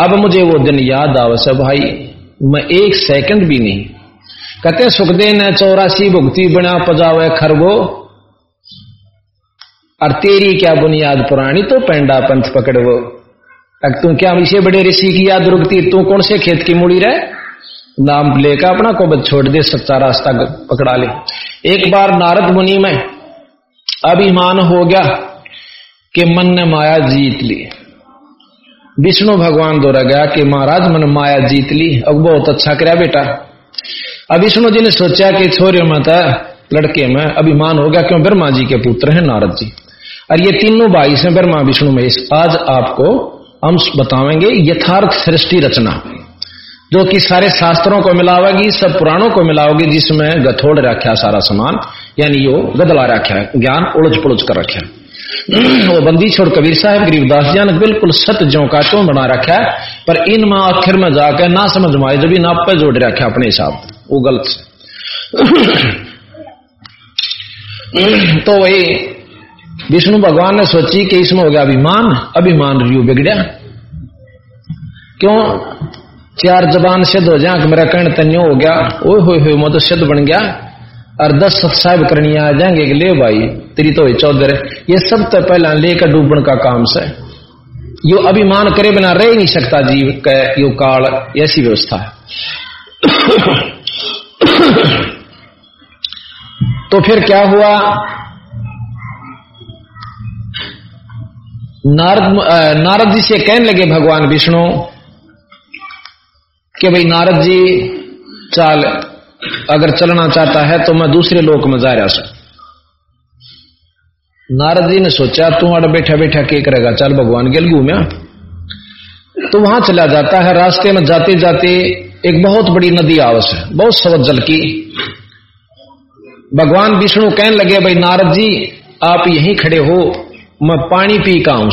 अब मुझे वो दिन याद आवश्य भाई, मैं एक सेकंड भी नहीं। कहते सुखदे ने चौरासी भुगती बना पजावे खरगो और तेरी क्या बुनियाद पुरानी? तो पेंडा पंथ पकड़ वो तू क्या इसे बड़े ऋषि की याद रुकती? तू कौन से खेत की मुड़ी रहे? नाम लेकर अपना को छोड़ दे, सच्चा रास्ता पकड़ा ले। एक बार नारद मुनि में अभिमान हो गया कि मन ने माया जीत ली। विष्णु भगवान द्वारा गया कि महाराज, मन माया जीत ली। अब बहुत अच्छा कराया बेटा। अब विष्णु जी ने सोचा कि छोरे मत लड़के में अभिमान हो गया, क्यों? ब्रह्मा जी के पुत्र हैं नारद जी। और ये तीनों भाई से ब्रह्मा, विष्णु, महेश। आज आपको हम बतावेंगे यथार्थ सृष्टि रचना। जो कि सारे शास्त्रों को मिलावेगी, सब पुराणों को मिलाओगी जिसमें गथोड़ रखा सारा सामान, यानी यो गदला रखा ज्ञान उलझ पुलझ कर रखा *clears throat* वो बंदी छोड़ कबीर साहब, गरीबदास जी ने बिल्कुल सत जो का चो बना रखा है, पर इन माँ आखिर में जाकर ना समझ माए जब नाप पे जोड़ रखा अपने हिसाब वो गलत *clears throat* तो वही विष्णु भगवान ने सोची कि इसमें हो गया अभिमान अभिमान रियू बिगड़िया क्यों? चार जबान सिद्ध हो जाए मेरा कर्ण तन्यो हो गया। ओए हो हो मैं तो सिद्ध बन गया। और दस साहब करनी आ जाएँगे कि ले भाई, तेरी तो चौधर। ये सब तो पहला लेकर डूबन का काम से। यो अभिमान करे बिना रह नहीं सकता जीव का, यो काल। ऐसी व्यवस्था है। *coughs* तो फिर क्या हुआ? नारद नारद जी से कहने लगे भगवान विष्णु कि भाई नारद जी, चाल, अगर चलना चाहता है तो मैं दूसरे लोक में जा रहा सू नारद जी ने सोचा, तू अड़ बैठा बैठा, के करेगा? चल भगवान गेल घूमया तो वहाँ चला जाता है। रास्ते में जाते जाते एक बहुत बड़ी नदी आवश्य है बहुत सवत जल की। भगवान विष्णु कहने लगे, भाई नारद जी, आप यहीं खड़े हो। मैं पानी पी का हूँ।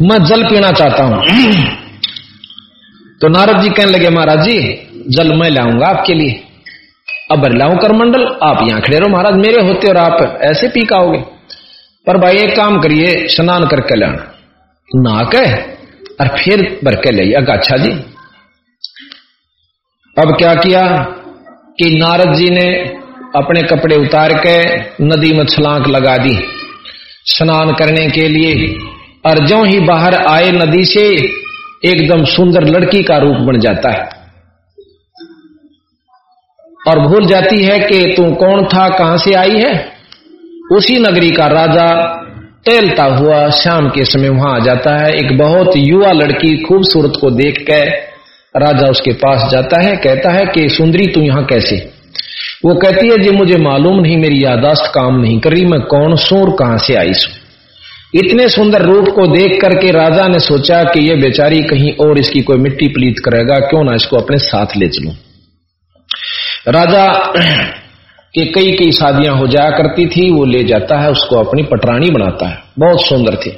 मैं जल पीना चाहता हूँ। तो नारद जी कहने लगे, महाराज जी, जल मैं लाऊँगा आपके लिए। अब लाऊ कर मंडल आप यहाँ खड़े रहो। महाराज, मेरे होते और आप ऐसे पी काओगे पर भाई, एक काम करिए, स्नान करके लाना ना कह और फिर भर के ले अच्छा जी। अब क्या किया कि नारद जी ने अपने कपड़े उतार के नदी में छलांक लगा दी। स्नान करने के लिए और जो ही बाहर आए नदी से, एकदम सुंदर लड़की का रूप बन जाता है। और भूल जाती है कि तू कौन था, कहाँ से आई है? उसी नगरी का राजा टहलता हुआ शाम के समय वहाँ आ जाता है। एक बहुत युवा लड़की खूबसूरत को देख के राजा उसके पास जाता है, कहता है कि, सुंदरी, तू यहाँ कैसे? वो कहती है, जी, मुझे मालूम नहीं, मेरी यादाश्त काम नहीं करी मैं कौन सू और कहाँ से आई सू? इतने सुंदर रूप को देख करके राजा ने सोचा कि ये बेचारी कहीं और इसकी कोई मिट्टी प्लीत करेगा, क्यों ना इसको अपने साथ ले चलू। राजा के कई कई शादियाँ हो जाया करती थी, वो ले जाता है, उसको अपनी पटरानी बनाता है। बहुत सुंदर थी।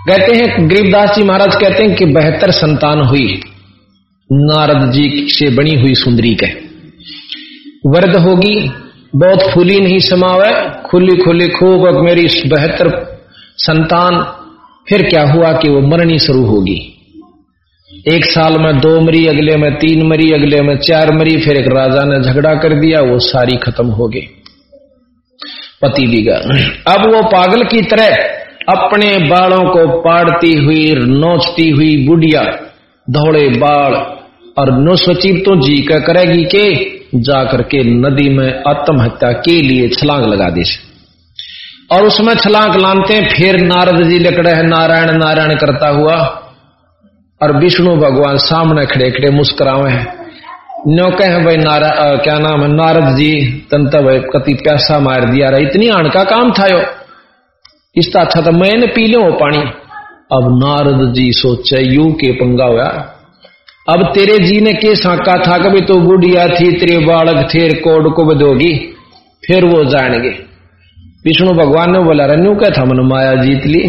कहते हैं, गरीबदास जी महाराज कहते हैं कि बेहतर संतान हुई नारद जी से बनी हुई सुंदरी के वर्द होगी, बहुत फूली नहीं समावे, खुली खुली खूब अब मेरी बेहतर संतान, फिर क्या हुआ कि वो मरनी शुरू होगी? एक साल में दो मरी, अगले में तीन मरी, अगले में चार मरी, फिर एक राजा ने झगड़ा कर दिया, वो सारी खत्म हो गई। पति गया। अब वो पागल की तरह अपने बालों को पाड़ती हुई, नोचती हुई बुढ़िया धोड़े बाल और नो सचिव तो जी का करेगी के जाकर के नदी में आत्महत्या के लिए छलांग लगा दी और उसमें छलांग लानते फिर नारद जी लकड़े है नारायण नारायण करता हुआ। और विष्णु भगवान सामने खड़े खड़े मुस्कुरावे हैं। नो कहे भाई नारा आ, क्या नाम है? नारद जी तंत भाई कति प्यासा मार दिया रहा इतनी आण का काम था यो। इसका अच्छा था मैंने पी लो पानी। अब नारद जी सोचे यू के पंगा हुआ अब तेरे जी ने के साका था कभी तो बुढ़िया थी, तेरे बालक थे कोड को बदोगी, फिर वो जानेंगे विष्णु भगवान ने बोला रन्यू क्या था मन माया जीत ली?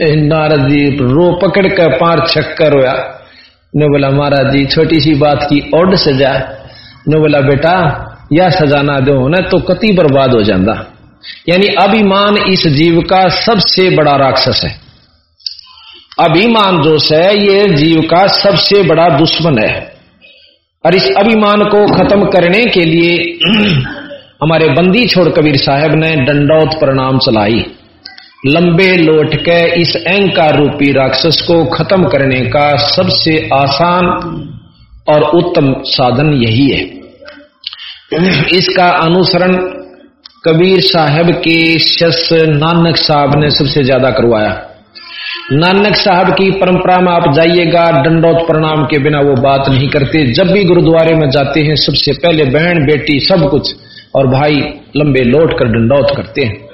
नारद जी, रो पकड़ कर पार छक्कर हुआ ने बोला, महाराज जी, छोटी सी बात की ओड सजा। ने बोला, बेटा, या सजा ना दो, ना तो कति बर्बाद हो जाता यानी अभिमान इस जीव का सबसे बड़ा राक्षस है। अभिमान जो है, ये जीव का सबसे बड़ा दुश्मन है। और इस अभिमान को खत्म करने के लिए *clears throat* हमारे बंदी छोड़ कबीर साहब ने दंडौत प्रणाम चलाई। लंबे लोट के इस अहंकार रूपी राक्षस को खत्म करने का सबसे आसान और उत्तम साधन यही है। *clears throat* इसका अनुसरण कबीर साहब के शस नानक साहब ने सबसे ज़्यादा करवाया। नानक साहब की परंपरा में आप जाइएगा, दंडोत प्रणाम के बिना वो बात नहीं करते। जब भी गुरुद्वारे में जाते हैं, सबसे पहले बहन, बेटी, सब कुछ, और भाई लंबे लौट कर दंडौत करते हैं।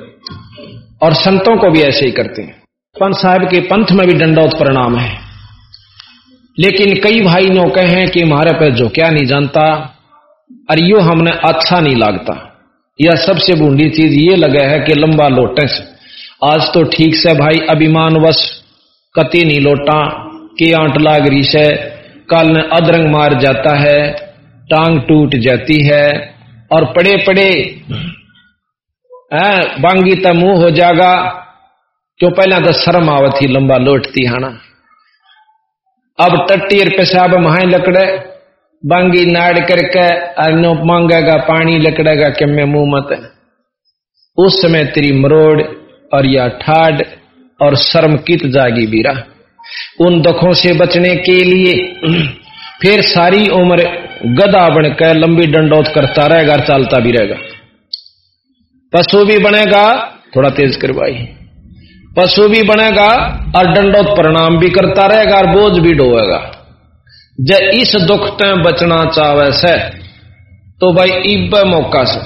और संतों को भी ऐसे ही करते हैं। पंत साहब के पंथ में भी दंडौत परिणाम है। लेकिन कई भाई नो कहे कि हमारे पे जो क्या नहीं जानता, और यो हमने अच्छा नहीं लगता। यह सबसे बूंदी चीज़ ये लगा है कि लंबा लोटे आज तो ठीक से भाई अभिमान वश कति नहीं लोटा, के आंट लाग रही से कल ने अदरंग मार जाता है, टांग टूट जाती है, और पड़े पड़े बांगी तो मुँह हो जाएगा क्यों पहला तो शर्म आवत ही लंबा लोटती हाना अब टट्टीर पेशाब महा लकड़े, बांगी नाड़ करके अनो मांगेगा पानी लकड़ेगा कि मैं मुँह मत। उस समय तेरी मरोड़ और या ठाड और शर्म कित जागी बीरा। उन दुखों से बचने के लिए फिर सारी उम्र गदा बनकर लंबी डंडौत करता रहेगा चलता भी रहेगा। पशु भी बनेगा, थोड़ा तेज करवाई। पशु भी बनेगा और दंडोत प्रणाम भी करता रहेगा और बोझ भी ढोएगा जब इस दुख ते बचना चाहे से तो भाई इब मौका से।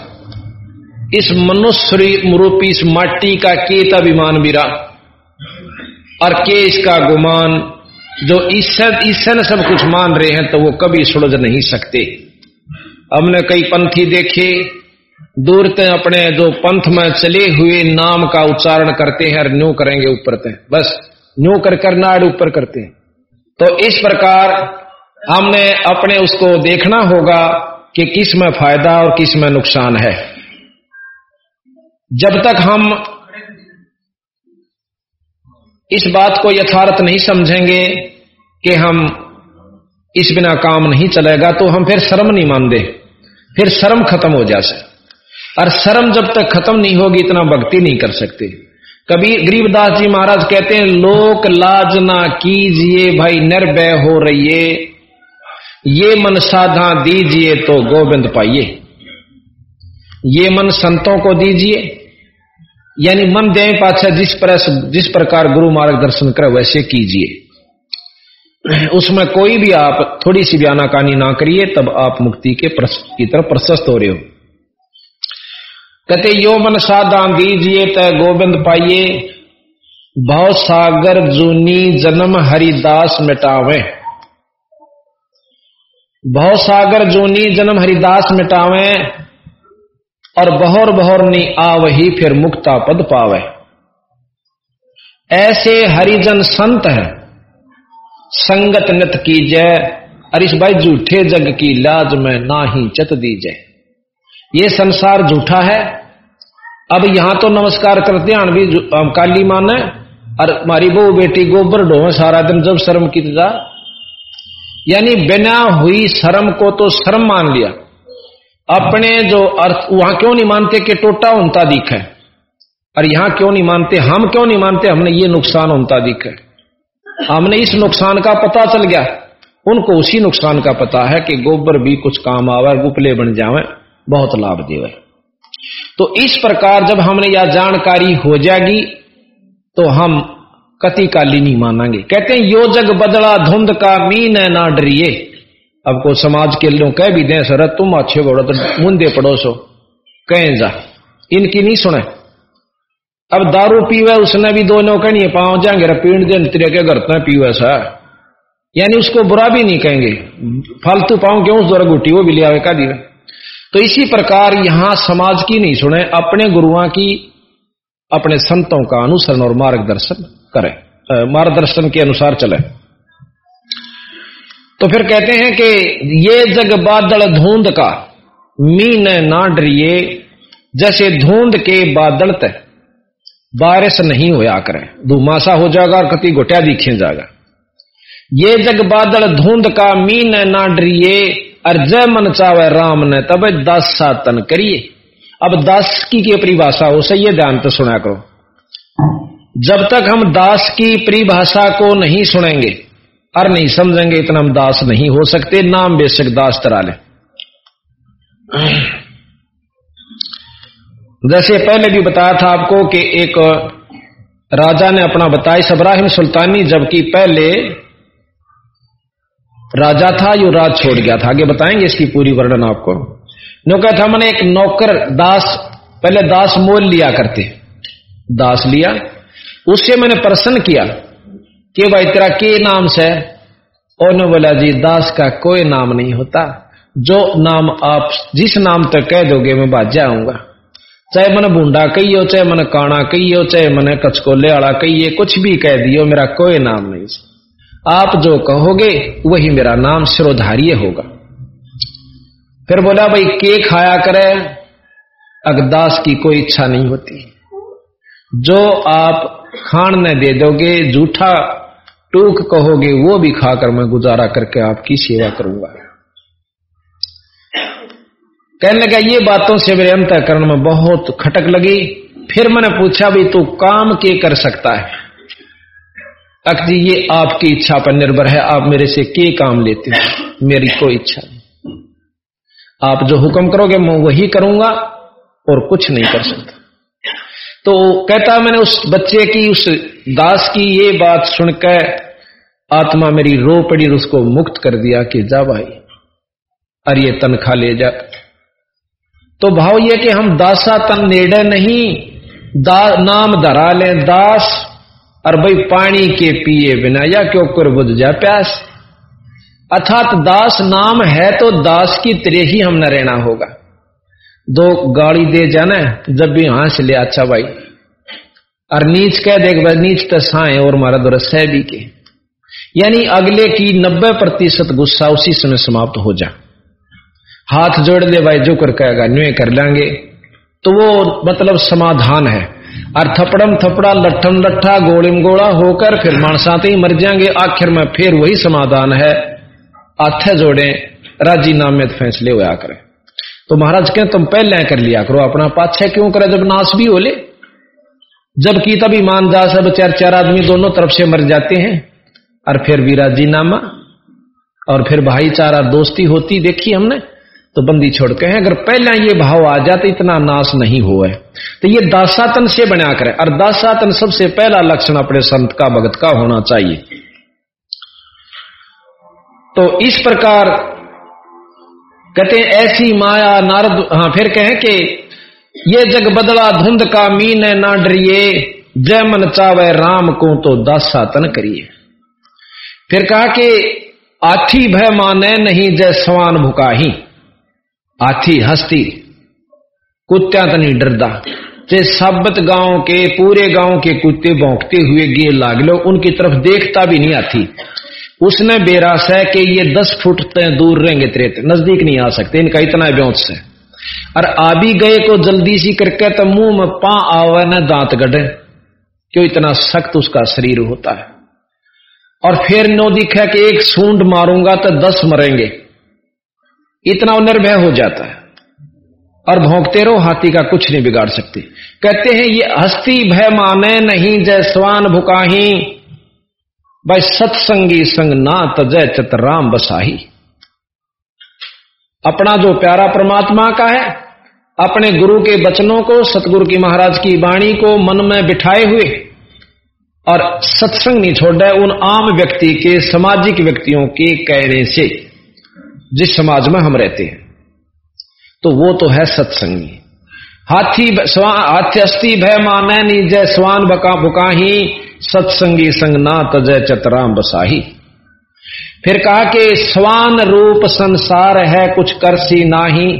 इस मनुष्य रूपी, इस माटी का केत अभिमान भी रहा और के इसका गुमान, जो ईश्वर ईश्वर सब कुछ मान रहे हैं तो वो कभी सुलझ नहीं सकते। हमने कई पंथी देखे, दूर ते अपने जो पंथ में चले हुए नाम का उच्चारण करते हैं और न्यू करेंगे ऊपर ते बस, न्यू कर कर नाड़ ऊपर करते हैं। तो इस प्रकार हमने अपने उसको देखना होगा कि किसमें फ़ायदा और किसमें नुकसान है। जब तक हम इस बात को यथार्थ नहीं समझेंगे कि हम इस बिना काम नहीं चलेगा तो हम फिर शर्म नहीं मान दे फिर शर्म खत्म हो जाए और शर्म जब तक खत्म नहीं होगी, इतना भक्ति नहीं कर सकते। कभी गरीबदास जी महाराज कहते हैं, लोक लाज ना कीजिए भाई, निर्भय हो रहिए। ये मन साधा दीजिए तो गोविंद पाइए। ये मन संतों को दीजिए यानी मन दे पाचा जिस पर जिस प्रकार गुरु मार्गदर्शन करे, वैसे कीजिए। उसमें कोई भी आप थोड़ी सी बयानाकानी ना करिए, तब आप मुक्ति के की तरफ़ प्रशस्त हो रहे हो। कहते, यो मन साधा दीजिए त गोविंद पाइये भाव सागर जूनी जन्म हरिदास मिटावे। भाव सागर जूनी जन्म हरिदास मिटावे। और बहोर बहोर नी आ वही फिर मुक्ता पद पावे। ऐसे हरिजन संत है। संगत नत की जय अरिश भाई झूठे जग की लाज में ना ही चत दी जय ये संसार झूठा है। अब यहाँ तो नमस्कार करते हैं भी काली मान है और हमारी बहु बेटी गोबर ढो सारा दिन जब शर्म की जा। यानी बिना हुई शर्म को तो शर्म मान लिया। अपने जो अर्थ, वहाँ क्यों नहीं मानते कि टोटा उनता दिख है? और यहाँ क्यों नहीं मानते? हम क्यों नहीं मानते? हमने ये नुकसान उनता दिख है। हमने इस नुकसान का पता चल गया। उनको उसी नुकसान का पता है कि गोबर भी कुछ काम आवे, गुपले बन जावे, बहुत लाभ देवे। तो इस प्रकार जब हमने यह जानकारी हो जाएगी तो हम कति काली नहीं मानेंगे। कहते हैं, यो जग बदला धुंध का मीन है ना डरिए। अब को समाज के लोग कह भी दें, सर, तुम अच्छे बड़ो तो मुंदे पड़ोसो। कहें जा, इनकी नहीं सुने। अब दारू पीवे, उसने भी दो नौके नहीं पाओ जाएँगे पीण दिन तेरे के घर में पीवे सा यानी उसको बुरा भी नहीं कहेंगे। फालतू पाओ क्यों उस द्वारा गुटी वो भी लिया का दिवे तो इसी प्रकार यहाँ समाज की नहीं सुने, अपने गुरुआ की, अपने संतों का अनुसरण और मार्गदर्शन करें। मार्गदर्शन के अनुसार चले। तो फिर कहते हैं कि ये जग बादल धुंध का, मीन ना डरिए, जैसे धुंध के बादल तक बारिश नहीं होया करे। धुमासा हो जाएगा और कति घोटिया दिखे जाएगा। ये जग बादल धुंध का, मीन ना डरिए, और जय मन चावे राम ने, तब दस सातन करिए। अब दास की की परिभाषा हो सही ध्यान तो सुना करो। जब तक हम दास की परिभाषा को नहीं सुनेंगे और नहीं समझेंगे, इतना हम दास नहीं हो सकते, नाम बेशक दास तरा ले। जैसे पहले भी बताया था आपको कि एक राजा ने अपना बताया इब्राहिम सुल्तानी, जबकि पहले राजा था, यो राज छोड़ गया था। आगे बताएँगे इसकी पूरी वर्णन आपको। नो कहता था मैंने एक नौकर दास, पहले दास मोल लिया करते, दास लिया, उससे मैंने प्रसन्न किया कि भाई तेरा के नाम से? उन्होंने बोला जी दास का कोई नाम नहीं होता। जो नाम आप, जिस नाम तक कह दोगे, मैं बाज जाऊँगा चाहे मैंने बूंडा कहियो, चाहे मैंने काना कहियो, चाहे मैंने कचकोले आड़ा कहिए, कुछ भी कह दियो, मेरा कोई नाम नहीं। आप जो कहोगे, वही मेरा नाम सिरोधार्य होगा। फिर बोला, भाई, के खाया करे? अगदास की कोई इच्छा नहीं होती। जो आप खान ने दे दोगे, जूठा टूक कहोगे, वो भी खाकर मैं गुजारा करके आपकी सेवा करूँगा। कहने लगा, ये बातों से मेरे अंतकरण में बहुत खटक लगी। फिर मैंने पूछा भी तू काम के कर सकता है? अक जी, ये आपकी इच्छा पर निर्भर है। आप मेरे से के काम लेते हो? मेरी कोई इच्छा नहीं। आप जो हुक्म करोगे, मैं वही करूँगा और कुछ नहीं कर सकता। तो कहता, मैंने उस बच्चे की, उस दास की ये बात सुनकर आत्मा मेरी रो पड़ी और उसको मुक्त कर दिया कि जा भाई और ये तनखा ले जा। तो भाव ये कि हम दासा तन नेड़े नहीं दा, नाम धरा ले दास और भाई पानी के पिए बिना या क्यों कर बुझ जा प्यास। अर्थात दास नाम है तो दास की तरह ही हम न रहना होगा। दो गाड़ी दे जाना जब भी हाँ ले अच्छा भाई। और नीच कह देख नीच तो साए और मारा दो सह भी के। यानी अगले की नब्बे प्रतिशत गुस्सा उसी समय समाप्त हो जा। हाथ जोड़ ले भाई, जो कर कहेगा, न्यू कर लेंगे। तो वो मतलब समाधान है। और थपड़म थपड़ा लट्ठम लट्ठा, गोलिम गोड़ा होकर फिर मानसाते ही मर जाएँगे आखिर में फिर वही समाधान है। आथे जोड़े राज़ी नामे फैसले हुआ करें। तो महाराज कहें, तुम पहले कर लिया करो, अपना पाछे क्यों करे? जब नाश भी हो ले। जबकि तब ईमान जा सब चार चार आदमी दोनों तरफ़ से मर जाते हैं और फिर भी राज़ी नामा और फिर भाईचारा दोस्ती होती देखी हमने तो बंदी छोड़ के हैं, अगर पहले ये भाव आ जाते इतना नाश नहीं हुआ है तो ये दासातन से बना करे, और दासातन सबसे पहला लक्षण अपने संत का, भगत का होना चाहिए। तो इस प्रकार कहते ऐसी माया नारद हाँ फिर कहें कि ये जग बदला धुंध का मीन है ना डरिए। जय मन चावे राम को तो दासातन करिए। फिर कहा कि आथी भय माने नहीं जय सवान भुकाही। हाथी हस्ती, कुत्त्या तो नहीं डरदा। जे सबत गाँव के, पूरे गाँव के कुत्ते भौंकते हुए गे लाग लो उनकी तरफ़ देखता भी नहीं आती उसने बेरास है कि ये दस फुट दूर रहेंगे तेरे नज़दीक नहीं आ सकते, इनका इतना ब्योच है और आ भी गए को जल्दी सी करके तो मुँह में पा आवे न दांत गढ़े। क्यों इतना सख्त उसका शरीर होता है? और फिर नो दिखा कि एक सूंड मारूँगा तो दस मरेंगे। इतना निर्भय हो जाता है। और भोंकते रहो, हाथी का कुछ नहीं बिगाड़ सकते। कहते हैं, ये हस्ती भय माने नहीं, जय स्वान भुकाही। भाई सत्संगी संग ना तजय चत राम बसाही। अपना जो प्यारा परमात्मा का है, अपने गुरु के वचनों को, सतगुरु की महाराज की वाणी को मन में बिठाए हुए और सत्संग नहीं छोड़ उन आम व्यक्ति के, सामाजिक व्यक्तियों के कहने से, जिस समाज में हम रहते हैं। तो वो तो है सत्संगी। हाथी हाथी अस्थि भय माने नी जय स्वान बका बुकाही सत्संगी संग ना तजय चतराम बसाही फिर कहा कि स्वान रूप संसार है, कुछ करसी नाही।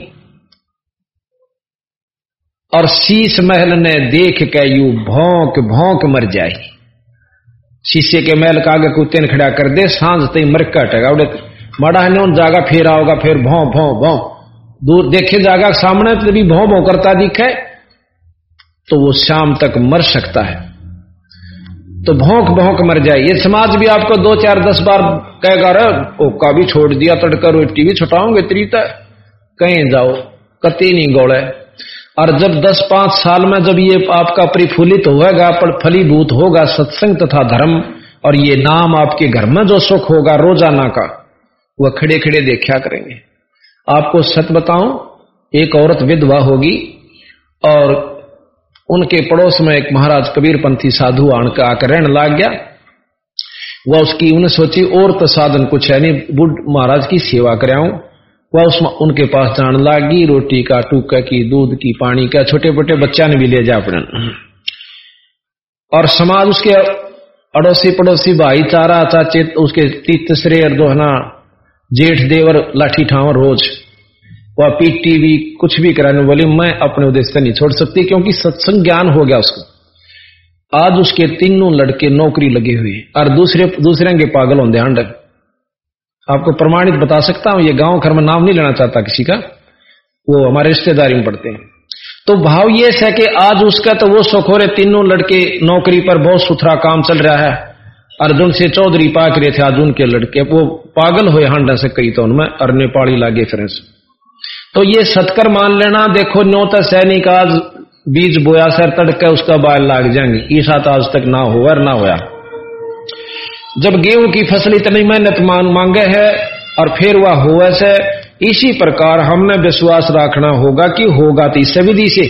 और शीश महल ने देख के यू भौंक भौंक मर जाए शीशे के महल का आगे कुत्ते ने खड़ा कर दे, साँझ तई मर कटेगा उड़े, मड़ा है जागा, फिर आओगा, फिर भौ भौ भौ। दूर देखे जागा, सामने भी भौ भौ करता दिखे तो वो शाम तक मर सकता है। तो भौंक भौंक मर जाए। ये समाज भी आपको दो, चार, दस बार कहेगा रे ओका भी छोड़ दिया, तड़का रोटी भी छुटाओगे त्रीता कहीं जाओ, कति नहीं गौड़े और जब दस, पाँच साल में जब ये आपका परिफुलित होगा पर फलीभूत होगा सत्संग तथा धर्म, और ये नाम आपके घर में जो सुख होगा, रोज़ाना का, वह खड़े खड़े देखा करेंगे। आपको सच बताऊँ, एक औरत विधवा होगी, और उनके पड़ोस में एक महाराज कबीरपंथी साधु आकर रहने लग गया। वह उसकी उन्हें सोची, और तो साधन कुछ है नहीं, बुढ़ महाराज की सेवा कराऊं। वह उसमें उनके पास जान लागी, रोटी का टूका की, दूध की, पानी का छोटे छोटे बच्चा ने भी ले जा अपने और समाज उसके अड़ोसी पड़ोसी भाईचारा चाचे उसके तीसरे श्रेय, दोहना, जेठ, देवर, लाठी, ठावर, रोज वह पीटी भी कुछ भी कराने वाली मैं अपने उद्देश्य से नहीं छोड़ सकती क्योंकि सत्संग ज्ञान हो गया उसको। आज उसके तीनों लड़के नौकरी लगे हुए और दूसरे दूसरे के पागल होंगे हंड आपको प्रमाणित बता सकता हूँ, ये गाँव घर में नाम नहीं लेना चाहता किसी का, वो हमारे रिश्तेदारी में पड़ते हैं। तो भाव ये है कि आज उसका तो वो सुख रहे तीनों लड़के नौकरी पर बहुत सुथरा काम चल रहा है। अर्जुन से चौधरी पाक रहे थे अर्जुन के लड़के, वो पागल हुए हांडा से कई तो उनमें और नेपाली लागे फिर तो ये सतकर मान लेना, देखो न्योता सैनिक आज बीज बोया, सर तड़के उसका बाल लाग जाएँगे। ईसा तो आज तक ना हुआ ना होया। जब गेहूँ की फ़सल इतनी मेहनत मान मांगे है और फिर वह हुआ से, इसी प्रकार हमने विश्वास रखना होगा कि होगा तो इस विधि से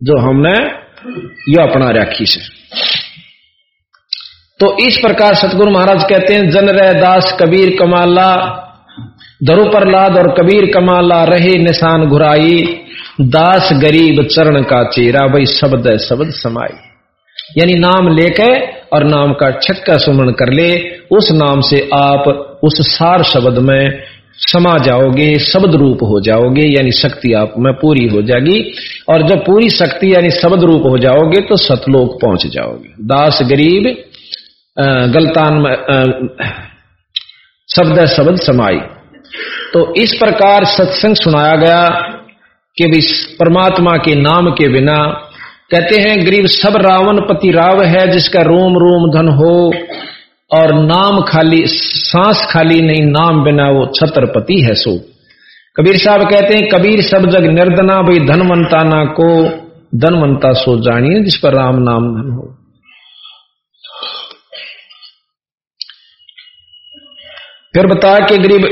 जो हमने यह अपना रखी से। तो इस प्रकार सतगुरु महाराज कहते हैं, जन रह दास कबीर कमाला धरु प्रहलाद और कबीर कमाला, रहे निशान घुराई। दास गरीब चरण का चेरा भाई शब्द शब्द समाई। यानी नाम लेके और नाम का छक्का सुमन कर ले, उस नाम से आप उस सार शब्द में समा जाओगे, शब्द रूप हो जाओगे, यानी शक्ति आप में पूरी हो जाएगी। और जब पूरी शक्ति यानी शब्द रूप हो जाओगे तो सतलोक पहुँच जाओगे। दास गरीब गलतान में शब्द शब्द समाई। तो इस प्रकार सत्संग सुनाया गया कि भी परमात्मा के नाम के बिना, कहते हैं, गरीब सब रावण पति राव है जिसका रोम रोम धन हो और नाम खाली, सांस खाली नहीं, नाम बिना वो छत्रपति है सो। कबीर साहब कहते हैं, कबीर सब जग निर्दना भाई धनवंता ना को, धनवंता सो जानिए जिस पर राम नाम धन हो। फिर बताया कि गरीब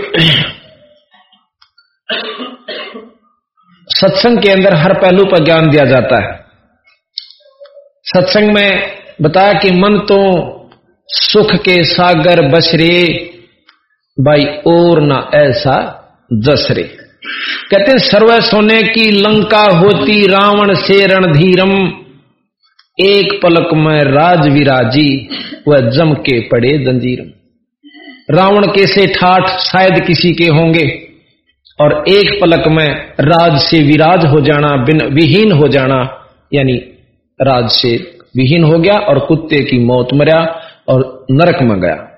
सत्संग के अंदर हर पहलू पर ज्ञान दिया जाता है। सत्संग में बताया कि मन तो सुख के सागर बसरे भाई और ना ऐसा जसरे कहते हैं, सर्व सोने की लंका होती रावण से रणधीरम, एक पलक में राज विराजी वह जम के पड़े जंजीरम रावण के से ठाठ शायद किसी के होंगे? और एक पलक में राज से विराज हो जाना, बिन विहीन हो जाना, यानी राज से विहीन हो गया और कुत्ते की मौत मरा और नरक में गया।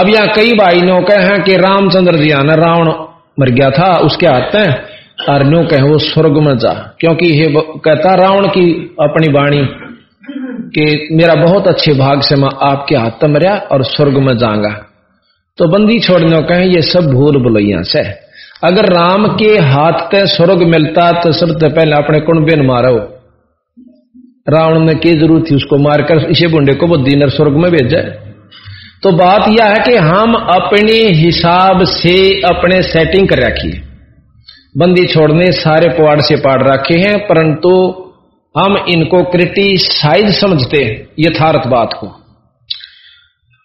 अब यहाँ कई भाई नो कहे हैं कि रामचंद्र जी आना, रावण मर गया था, उसके हाथ में और नो कहे, वो स्वर्ग में जा। क्योंकि ये कहता, रावण की अपनी वाणी कि मेरा बहुत अच्छे भाग से मैं आपके हाथ में मरिया और स्वर्ग में जाऊँगा। तो बंदी छोड़ने कहें, ये सब भूल बुलैया से। अगर राम के हाथ ते स्वर्ग मिलता तो सबसे पहले अपने न मारो। रावण ने की ज़रूरत थी उसको मारकर इसे बुंडे को बुद्धि नर स्वर्ग में भेजा। तो बात यह है कि हम अपने हिसाब से अपने सेटिंग कर रखिए बंदी छोड़ने सारे पवाड़ से पाड़ रखे हैं, परंतु हम इनको क्रिटिसाइज समझते यथार्थ बात को।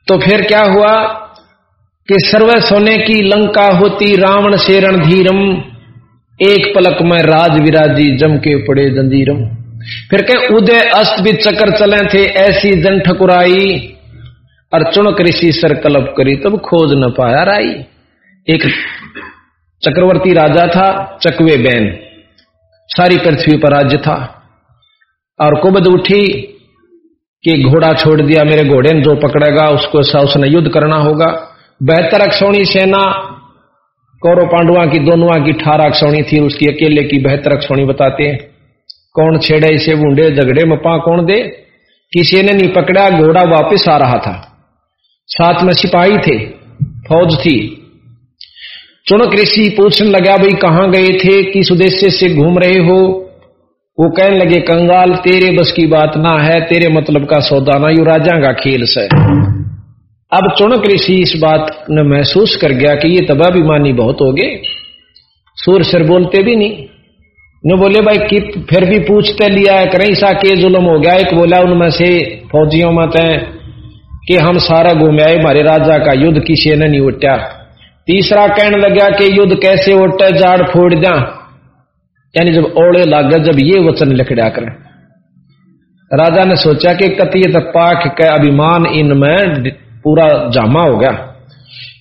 तो फिर क्या हुआ कि सर्व सोने की लंका होती रावण शेरण धीरम एक पलक में राज विराजी जम के पड़े जंजीरम। फिर कह, उदय अस्त भी चक्कर चले थे, ऐसी जन ठकुराई। और चुनक ऋषि सर कलप करी, तब खोज न पाया राई। एक चक्रवर्ती राजा था, चकवे बैन। सारी पृथ्वी पर राज्य था। और कुबद उठी कि घोड़ा छोड़ दिया, मेरे घोड़े ने जो पकड़ेगा, उसको उसने युद्ध करना होगा। बेहतर अक्षौणी सेना, कौरव पांडुआ की, दोनों की ठार अक्षौणी थी, उसकी अकेले की बेहतर अक्षौणी बताते कौन छेड़े इसे बूंडे झगड़े मपा कौन दे? किसी ने नहीं पकड़ा, घोड़ा वापस आ रहा था। साथ में सिपाही थे, फौज थी। चुनक ऋषि पूछने लगा, भाई कहाँ गए थे? किस उद्देश्य से घूम रहे हो? वो कहने लगे, कंगाल, तेरे बस की बात ना है, तेरे मतलब का सौदा ना, यू राजा का खेल से। अब चुनक ऋषि इस बात ने महसूस कर गया कि ये तबाभिमानी बहुत हो गए। सूर सिर बोलते भी नहीं। नो बोले, भाई, कि फिर भी पूछते, लिया है कहीं सा के जुलम हो गया? एक बोला, उनमें से फौजियों में तय कि हम सारा घूमे आए, हमारे राजा का युद्ध किसी ने नहीं उठा तीसरा कहने लगा कि युद्ध कैसे उठे, जाड़ फोड़ जा। यानी जब ओड़े लागे जब ये वचन लिखड़ा कर। राजा ने सोचा कि कतियत पाक का अभिमान इनमें पूरा जामा हो गया।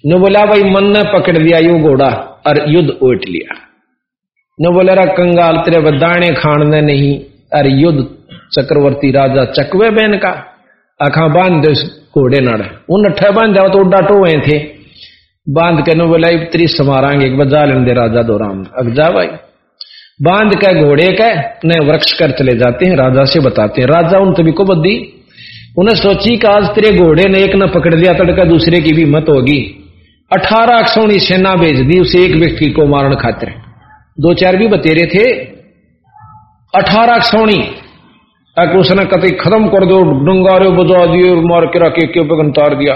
न बोला, भाई, मन ने पकड़ लिया, यू घोड़ा, और युद्ध उठ लिया। न बोले, रा कंगाल, तेरे बदाने खाने नहीं अरे युद्ध चक्रवर्ती राजा चकवे बहन का। आखा बाँध दे घोड़े नाड़ उन अठे बाँध जाओ तो उड्डा टोए थे। बाँध के नो बोला, इतरी समारांगे बजा लेने दे राजा दो राम। अग जा भाई। बाँध के घोड़े के नए वृक्ष कर चले जाते हैं, राजा से बताते हैं। राजा उन तभी को बद्दी, उन्हें सोची कि आज तेरे घोड़े ने एक न पकड़ लिया, तड़का दूसरे की भी मत होगी। अठारह अक्षौणी सेना भेज दी, उसे एक व्यक्ति को मारण खातिर। दो चार भी बतेरे थे। अठारह ताकि उसने कतई खत्म कर दो, डंगारे बजा दिए मार के रखे, क्यों बगन तार दिया।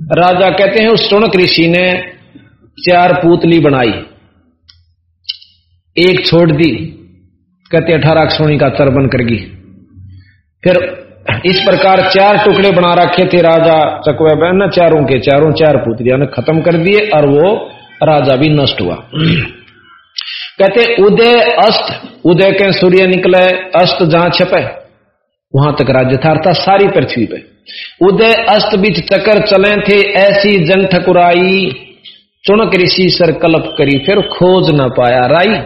राजा कहते हैं, उस सुनक ऋषि ने चार पुतली बनाई। एक छोड़ दी, कहते अठारह सोनी का तर बन करगी फिर इस प्रकार चार टुकड़े बना रखे थे राजा चकवा बहन चारों के चारों चार पुतलियाँ ने खत्म कर दिए और वो राजा भी नष्ट हुआ। कहते, उदय अस्त, उदय के सूर्य निकले, अस्त जहाँ छपे, वहाँ तक राज्य था अर्थात सारी पृथ्वी पे। उदय अस्त बीच चक्कर चले थे, ऐसी जन ठकुराई, चुनक ऋषि सर कल्प करी, फिर खोज न पाया राई।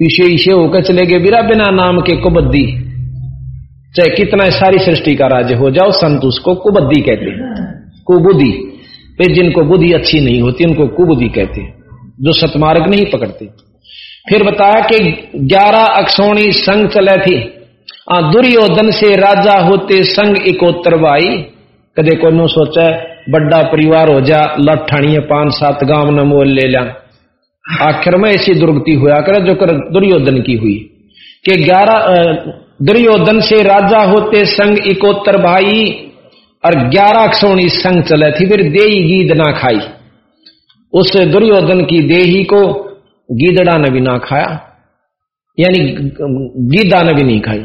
ईशे ईशे होकर चले गए बिरा बिना नाम के कुबद्दी। चाहे कितना सारी सृष्टि का राज्य हो, जाओ संत उसको कुबद्दी कहते कुबुद्धि जिनको बुद्धि अच्छी नहीं होती, उनको कुबुद्धि कहते जो सतमार्ग नहीं पकड़ते। फिर बताया कि ग्यारह अक्षोणी संग चले थी। दुर्योधन से राजा होते संग इकोत्तर भाई कदे को सोचा बड़ा परिवार हो जा लठाणी पाँच सात गाँव न मोल ले ला आखिर में ऐसी दुर्गति हुआ कर जो कर दुर्योधन की हुई। कि ग्यारह दुर्योधन से राजा होते संग इकोत्तर भाई और ग्यारह अक्षोणी संग चले थी, फिर दे गीद ना खाई। उस दुर्योधन की देही को गीदड़ा ने भी ना खाया, यानी गीदा ने भी नहीं खाई,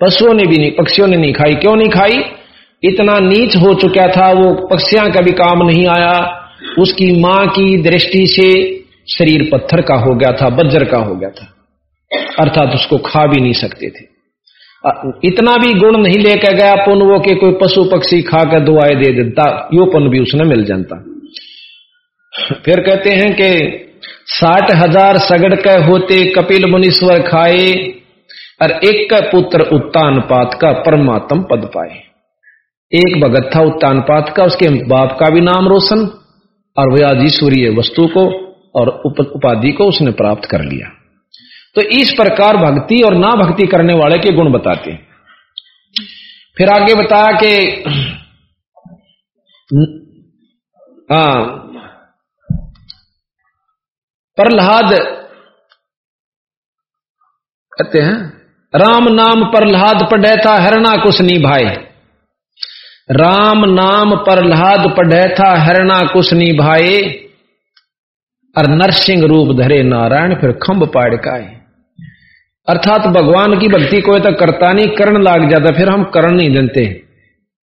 पशुओं ने भी नहीं, पक्षियों ने नहीं खाई। क्यों नहीं खाई? इतना नीच हो चुका था, वो पक्षियाँ का भी काम नहीं आया। उसकी माँ की दृष्टि से शरीर पत्थर का हो गया था बज्र का हो गया था। अर्थात उसको खा भी नहीं सकते थे। इतना भी गुण नहीं लेकर गया पुन वो के, कोई पशु पक्षी खाकर दुआए दे देता यो पुन भी उसने मिल जाता फिर कहते हैं कि, साठ हज़ार सगड़ के होते, कपिल मुनीश्वर खाए, और एक का पुत्र उत्तान पात का परमात्म पद पाए। एक भगत था उत्तान पात का, उसके बाप का भी नाम रोशन, और वह सूर्य वस्तु को और उपाधि को उसने प्राप्त कर लिया। तो इस प्रकार भक्ति और ना भक्ति करने वाले के गुण बताते हैं। फिर आगे बताया कि हाँ प्रहलाद कहते हैं, राम नाम प्रहलाद पढ़े था हरणा कुछ नहीं भाई। राम नाम प्रहलाद पढ़े था हरणा कुछ नहीं भाई। और नरसिंह रूप धरे नारायण फिर खंभ पाड़ का अर्थात भगवान की भक्ति कोई तो करता नहीं, करण लाग जाता, फिर हम करण नहीं देते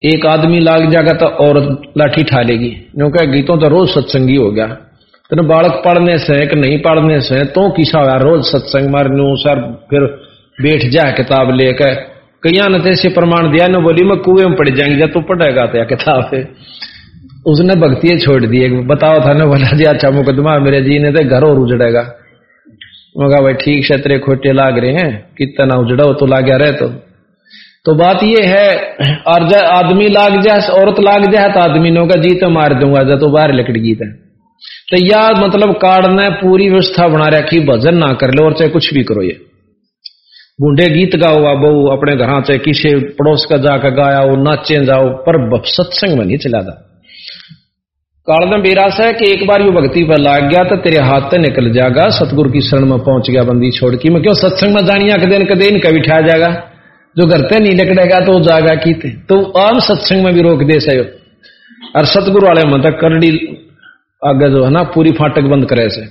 एक आदमी लाग जाएगा तो और लाठी ठा लेगी क्योंकि गीतों तो रोज सत्संगी हो गया। तेने बालक पढ़ने से कि नहीं पढ़ने से तो किसा हुआ रोज सत्संग मारने सर, फिर बैठ जा किताब लेकर। कईया ने ऐसे प्रमाण दिया, न बोली, मैं कुएँ में पड़ जाएँगे जब तू पढ़ेगा तो या किताब उसने भक्ति छोड़ दी। बताओ था ना, बोला, जी अच्छा मुकदमा मेरे जी ने तो घर और उजड़ेगा। मैं कहा, भाई, ठीक से तेरे खोटे लाग रहे हैं, कितना उजड़ो तो ला गया रहे तो। तो बात ये है, और आदमी लाग जाए, औरत लाग जाए तो आदमी ने होगा जी तो मार दूँगा, जब तो बाहर लकड़ गीत है तो या मतलब कार्ड ने पूरी व्यवस्था बना रखी भजन ना कर लो, और चाहे कुछ भी करो ये। बूढ़े गीत गाओ बहु, अपने घर चाहे किसी पड़ोस का जाकर गाया हो, नाचे जाओ, पर सत्संग में नहीं चला था। काल में है कि एक बार यू भक्ति पर लाग गया तो तेरे हाथ से निकल जाएगा सतगुरु की शरण में पहुँच गया बंदी छोड़ की। मैं क्यों सत्संग में जानिया कदे न कदे कभी उठाया जाएगा जो करते नहीं निकलेगा तो जागा की थे तो आम सत्संग में भी रोक दे सो और सतगुरु वाले मत करड़ी आगे जो है ना, पूरी फाटक बंद करे से।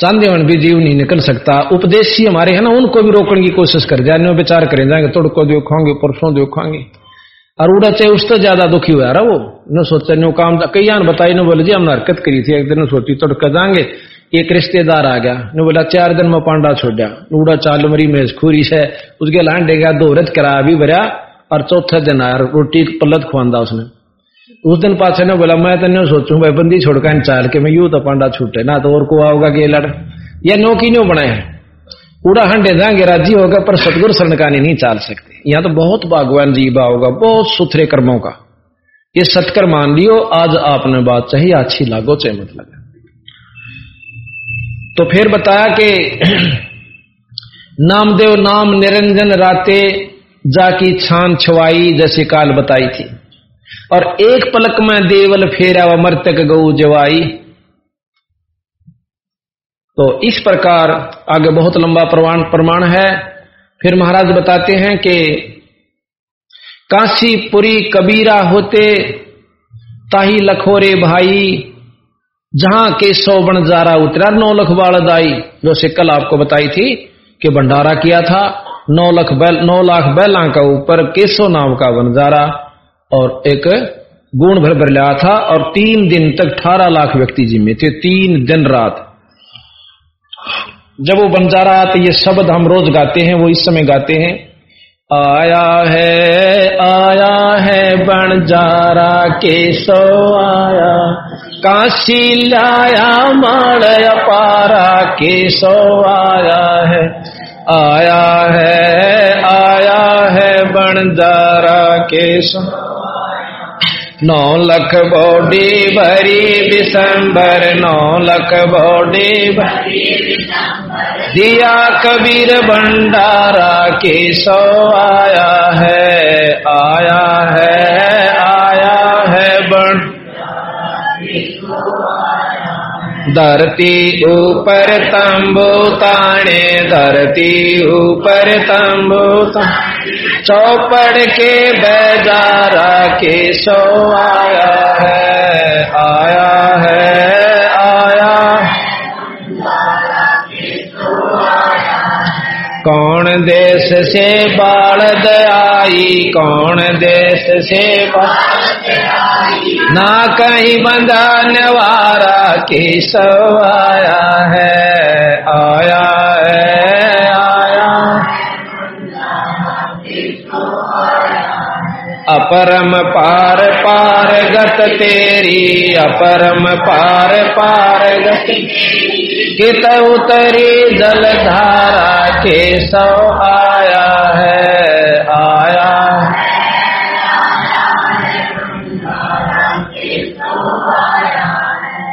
चांदीवन भी जीव नहीं निकल सकता। उपदेशी हमारे है ना, उनको भी रोकने की कोशिश कर। जाए विचार करें, जाएँगे, तुड़को देखोगे परसों देखोगे और उड़ा चाहे उससे ज़्यादा दुखी हुआ रहा वो, न सोचा नो काम कई आन बताई न बोले, जी, हमने हरकत करी थी, एक दिन सोची तुड़का जाएँगे। एक रिश्तेदार आ गया ने बोला, चार दिन में पांडा छोड़ा उड़ा चाल मरी में खूरी से, उसके लांडे गया, दो रथ करा भी भरा, और चौथे दिन आया, रोटी पलत खुआंदा उसने। उस दिन पाछे ने बोला, मैं तो सोचू, भाई, बंदी छोड़कर चाल के मैं यू तो पांडा छूटे, ना तो और को आओगा के लड़। या नो की नो बनाए कूड़ा हंडे जाएँगे, राज़ी होगा, पर सतगुरु शरणकानी नहीं चाल सकते। यहाँ तो बहुत भगवान जीवा होगा, बहुत सुथरे कर्मों का। ये सत्कर मान लियो, आज आपने बात चाहिए अच्छी लागो चाहे मत लगे तो फिर बताया कि *clears throat* नामदेव नाम निरंजन राते जाकी छान छवाई जैसी काल बताई थी। और एक पलक में देवल फेरा व मर्तक गऊ जवाई। तो इस प्रकार आगे बहुत लंबा प्रमाण प्रमाण है। फिर महाराज बताते हैं कि काशीपुरी कबीरा होते ताही लखोरे भाई, जहाँ के सौ बनजारा उतरा, नौ लख बालदाई जो से कल आपको बताई थी कि भंडारा किया था, नौ लख बैल, नौ लाख बैला का ऊपर केसो नाम का बनजारा और एक गुण भर भर लिया था और तीन दिन तक अठारह लाख व्यक्ति जिम्मे थे, तीन दिन रात। जब वो बंजारा तो ये शब्द हम रोज गाते हैं, वो इस समय गाते हैं। आया है आया है बंजारा के सो आया। काशी लाया, मालय पारा के सो आया है। आया है आया है बंजारा के सो नौ लख बॉडी भरी दिसंबर, नौ लख बॉडी दिया कबीर भंडारा के सो आया है आया है आया है बन। धरती ऊपर तंबू ताने, धरती ऊपर तंबू चौपड़ के बेजारा के सो आया है आया है, आया कौन देश से बालद आई कौन देश से ना कहीं बंदा नवारा के सो आया अपरम पार पार गत तेरी, अपरम पार पार गत कित उतरी जलधारा के सौ आया है, आया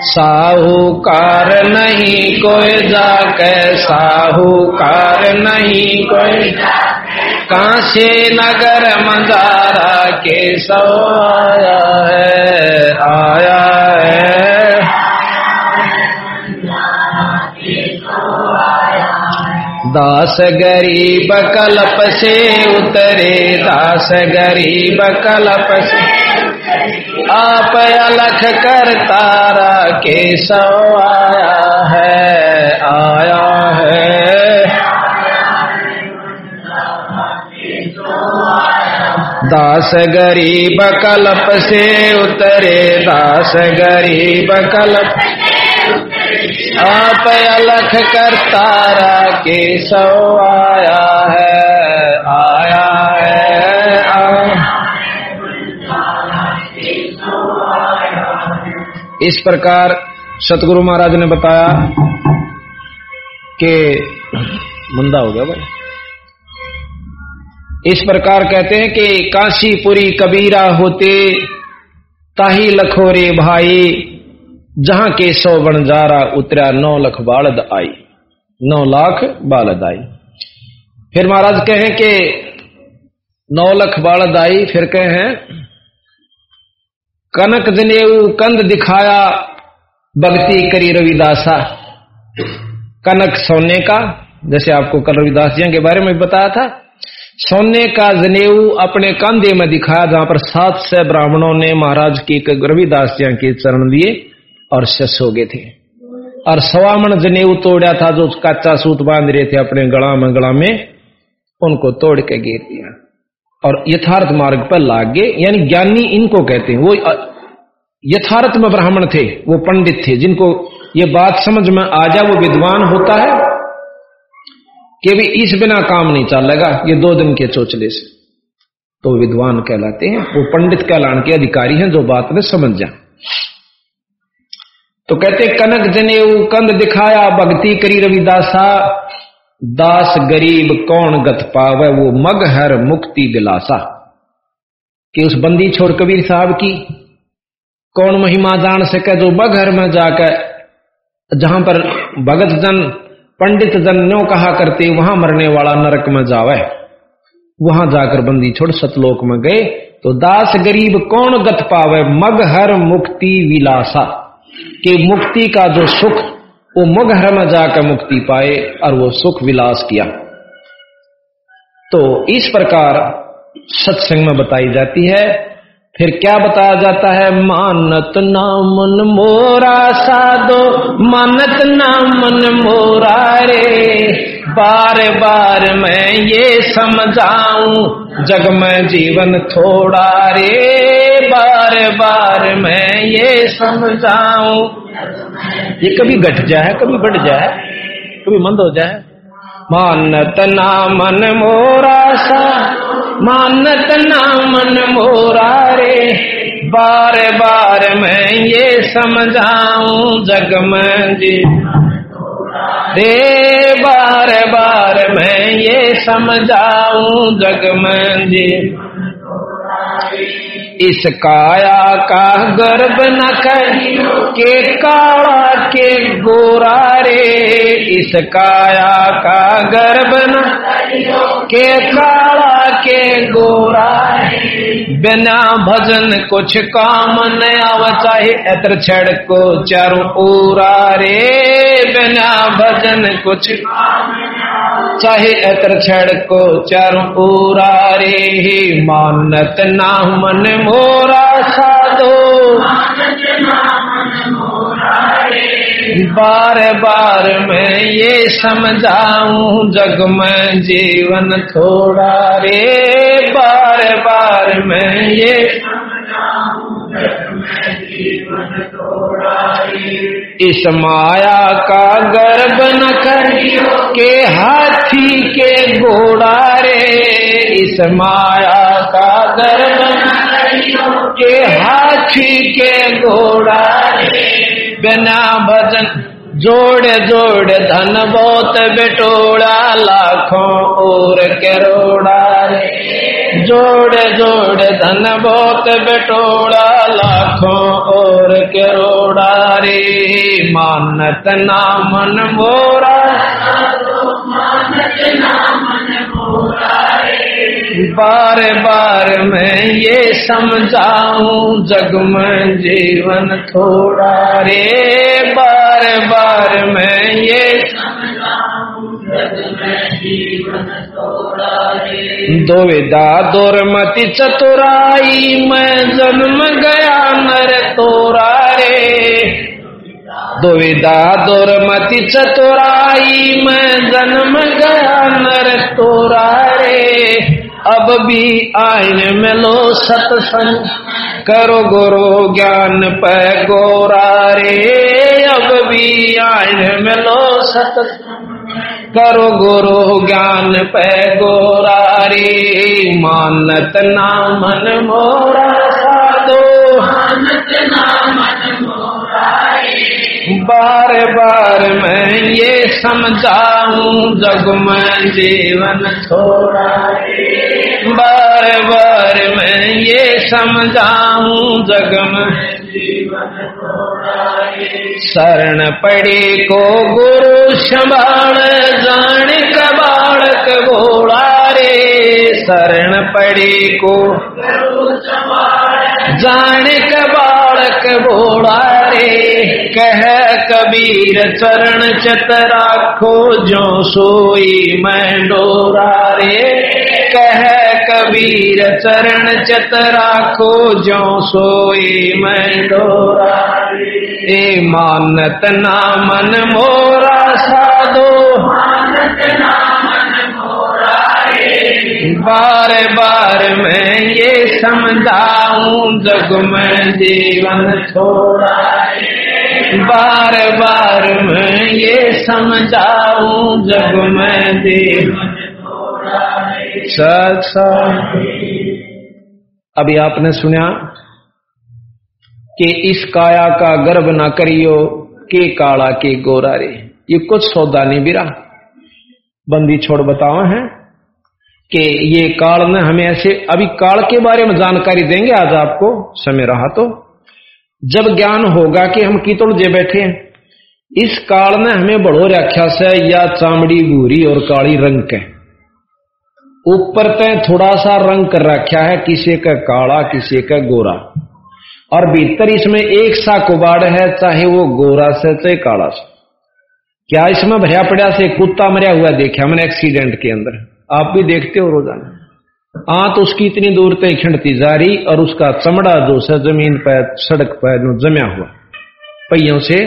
साहूकार नहीं कोई जाके, साहूकार नहीं कोई काशी नगर मंदारा के सो आया है, आया दास गरीब कल्प से उतरे, दास गरीब कल्प से। आप अलख कर तारा के सौ आया है आया है। दास गरीब कलप से उतरे, दास गरीब कलप आप अलख कर तारा के सो आया है आया है। इस प्रकार सतगुरु महाराज ने बताया कि मंदा हो गया भाई इस प्रकार कहते हैं कि काशीपुरी कबीरा होते ताही लखोरे भाई, जहाँ के सौ बनजारा उतरा नौ लख बालद आई, नौ लाख बालद आई। फिर महाराज कहें कि नौ लख बालद आई, फिर कहे, कनक जनेऊ कंद दिखाया, भक्ति करी रविदासा। कनक सोने का, जैसे आपको कल रविदास जी के बारे में बताया था सोने का जनेऊ अपने कंधे में दिखाया जहाँ पर सात सौ ब्राह्मणों ने महाराज की रविदास के चरण दिए और शस हो गए थे। और सवामण जनेऊ तोड़ा था, जो कच्चा सूत बाँध रहे थे अपने गला में गला में, उनको तोड़ के गिर दिया। और यथार्थ मार्ग पर लाग गए, यानी ज्ञानी इनको कहते हैं। वो यथार्थ में ब्राह्मण थे, वो पंडित थे, जिनको ये बात समझ में आ जा वो विद्वान होता है कि भी इस बिना काम नहीं चलेगा, ये दो दिन के चोचले से। तो विद्वान कहलाते हैं, वो पंडित कहलान के अधिकारी हैं, जो बात में समझ जाए। तो कहते कनक जनेऊ कंद दिखाया, भक्ति करी रविदासा। दास गरीब कौन गत पावे, वो मग हर मुक्ति दिलासा। कि उस बंदी छोर कबीर साहब की, कौन महिमा जान सके, जो बघर में जाकर जहाँ पर भगत जन पंडित जन कहा करते, वहाँ मरने वाला नरक में जावे। वहाँ जाकर बंदी छोड़, सतलोक में गए तो दास गरीब कौन गत पावे? मग हर मुक्ति विलासा। कि मुक्ति का जो सुख, वो मगहर में जाकर मुक्ति पाए और वो सुख विलास किया। तो इस प्रकार सत्संग में बताई जाती है फिर क्या बताया जाता है? मानत ना मन मोरा साधो, मानत ना मन मोरा रे। बार बार मैं ये समझाऊं, जग में जीवन थोड़ा रे। बार बार मैं ये समझाऊं। ये कभी घट जाए, कभी बढ़ जाए, कभी मंद हो जाए। मानत ना मन मोरा सा मानत ना मन मोरा रे बार बार मैं ये समझाऊं जग में जी रे बार बार मैं ये समझाऊं जग में जी इस काया का गर्भ न कर के काला के गोरा रे इस काया का गर्भ न के काला के गोरा बिना भजन कुछ काम न आव चाहे, एत्र छड़ को चारों ओरा रे बिना भजन कुछ चाहे, एत्र छड़ को चारों ओरा रे मानत ना मन मोरा साधो। बार बार मैं ये समझाऊं, जग में जीवन थोड़ा रे। बार बार मैं ये इस माया का गर्भ न कर के हाथी के घोड़ा रे। इस माया का गर्भ न के हाथी के घोड़ा बिना भजन जोड़ जोड़ धन बहुत बेटोड़ा, लाखों और करोड़ा जोड़ जोड़ धन बहुत बेटोड़ा, लाखों और करोड़ा रे। मानत ना मन मोरा। बार बार मैं ये समझाऊं, जग में जीवन थोड़ा रे। बार बार मैं ये दोविदा दुर्मति चतुराई, मैं जन्म गया नर तोरा रे। दुविधा दुर्मति चतुराई, मैं जन्म गया नर तोरा अब भी आइन में लो सत्संग। करो गुरु ज्ञान पे गोरा रे। अब भी आइन में लो सत्संग। करो गुरु ज्ञान पे गोरा रे। मानत ना मन मोरा साधो। मानत ना मन मोरा बार बार मैं ये समझाऊं जग में जीवन छोड़ा बार बार मैं ये समझाऊं जग में। शरण पड़े को गुरु संभाल, जान कबाड़क घोड़ा रे। शरण पड़े को जान कबाड़क घोड़ा रे। कह कबीर चरण चत राखो जो सोई मैं डोरा रे। कह कबीर चरण चत राखो जो सोए मैं डोरा। ए मानत ना मन मोरा साधो। बार बार मैं ये समझाऊं, जग में जीवन छोड़ा। बार बार मैं ये समझाऊं, जग में जीवन अभी आपने सुना कि इस काया का गर्भ ना करियो, के काला, के गोरा रे ये कुछ सौदा नहीं बिरा। बंदी छोड़ बताओ है कि ये काल ने हमें ऐसे, अभी काल के बारे में जानकारी देंगे आज आपको, समय रहा तो। जब ज्ञान होगा कि हम कीतुड़ जे बैठे हैं, इस काल ने हमें बढ़ो रखा से, या चामड़ी भूरी और काली रंग के। ऊपर तय थोड़ा सा रंग कर रखा है, किसी का काला, किसी का गोरा। और भीतर इसमें एक सा कुबाड़ है, चाहे वो गोरा से चाहे काला से। क्या इसमें भरिया पड़ा से कुत्ता मरिया हुआ देखा मैंने एक्सीडेंट के अंदर? आप भी देखते हो रोज़ाना। आंत उसकी इतनी दूर तक खिंडती जा रही और उसका चमड़ा जो है ज़मीन पर, सड़क पर जमया हुआ। पहियों से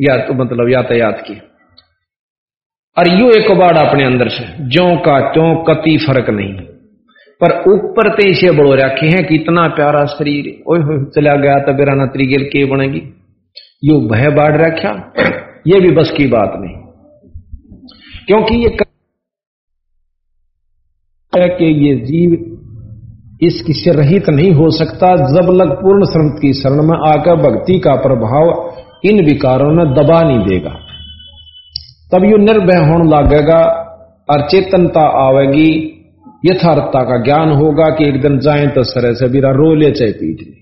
या तो मतलब यातायात की। और यू एक कबाड़ अपने अंदर से, ज्यो का त्यों कति फ़र्क नहीं। पर ऊपर ते इसे बड़ो रखे हैं कि इतना प्यारा शरीर ओह चला गया तो बेराना त्रिगेल के बनेगी। यू भय बाढ़ रखा, ये भी बस की बात नहीं। क्योंकि ये कि ये जीव इस से रहित नहीं हो सकता, जब लग पूर्ण संत की शरण में आकर भक्ति का प्रभाव इन विकारों में दबा नहीं देगा। तब यू निर्भय होने लगेगा और चेतनता आवेगी। यथार्थता का ज्ञान होगा कि एक दिन जाए तो सरे से बिरा रो ले चाहे पीठ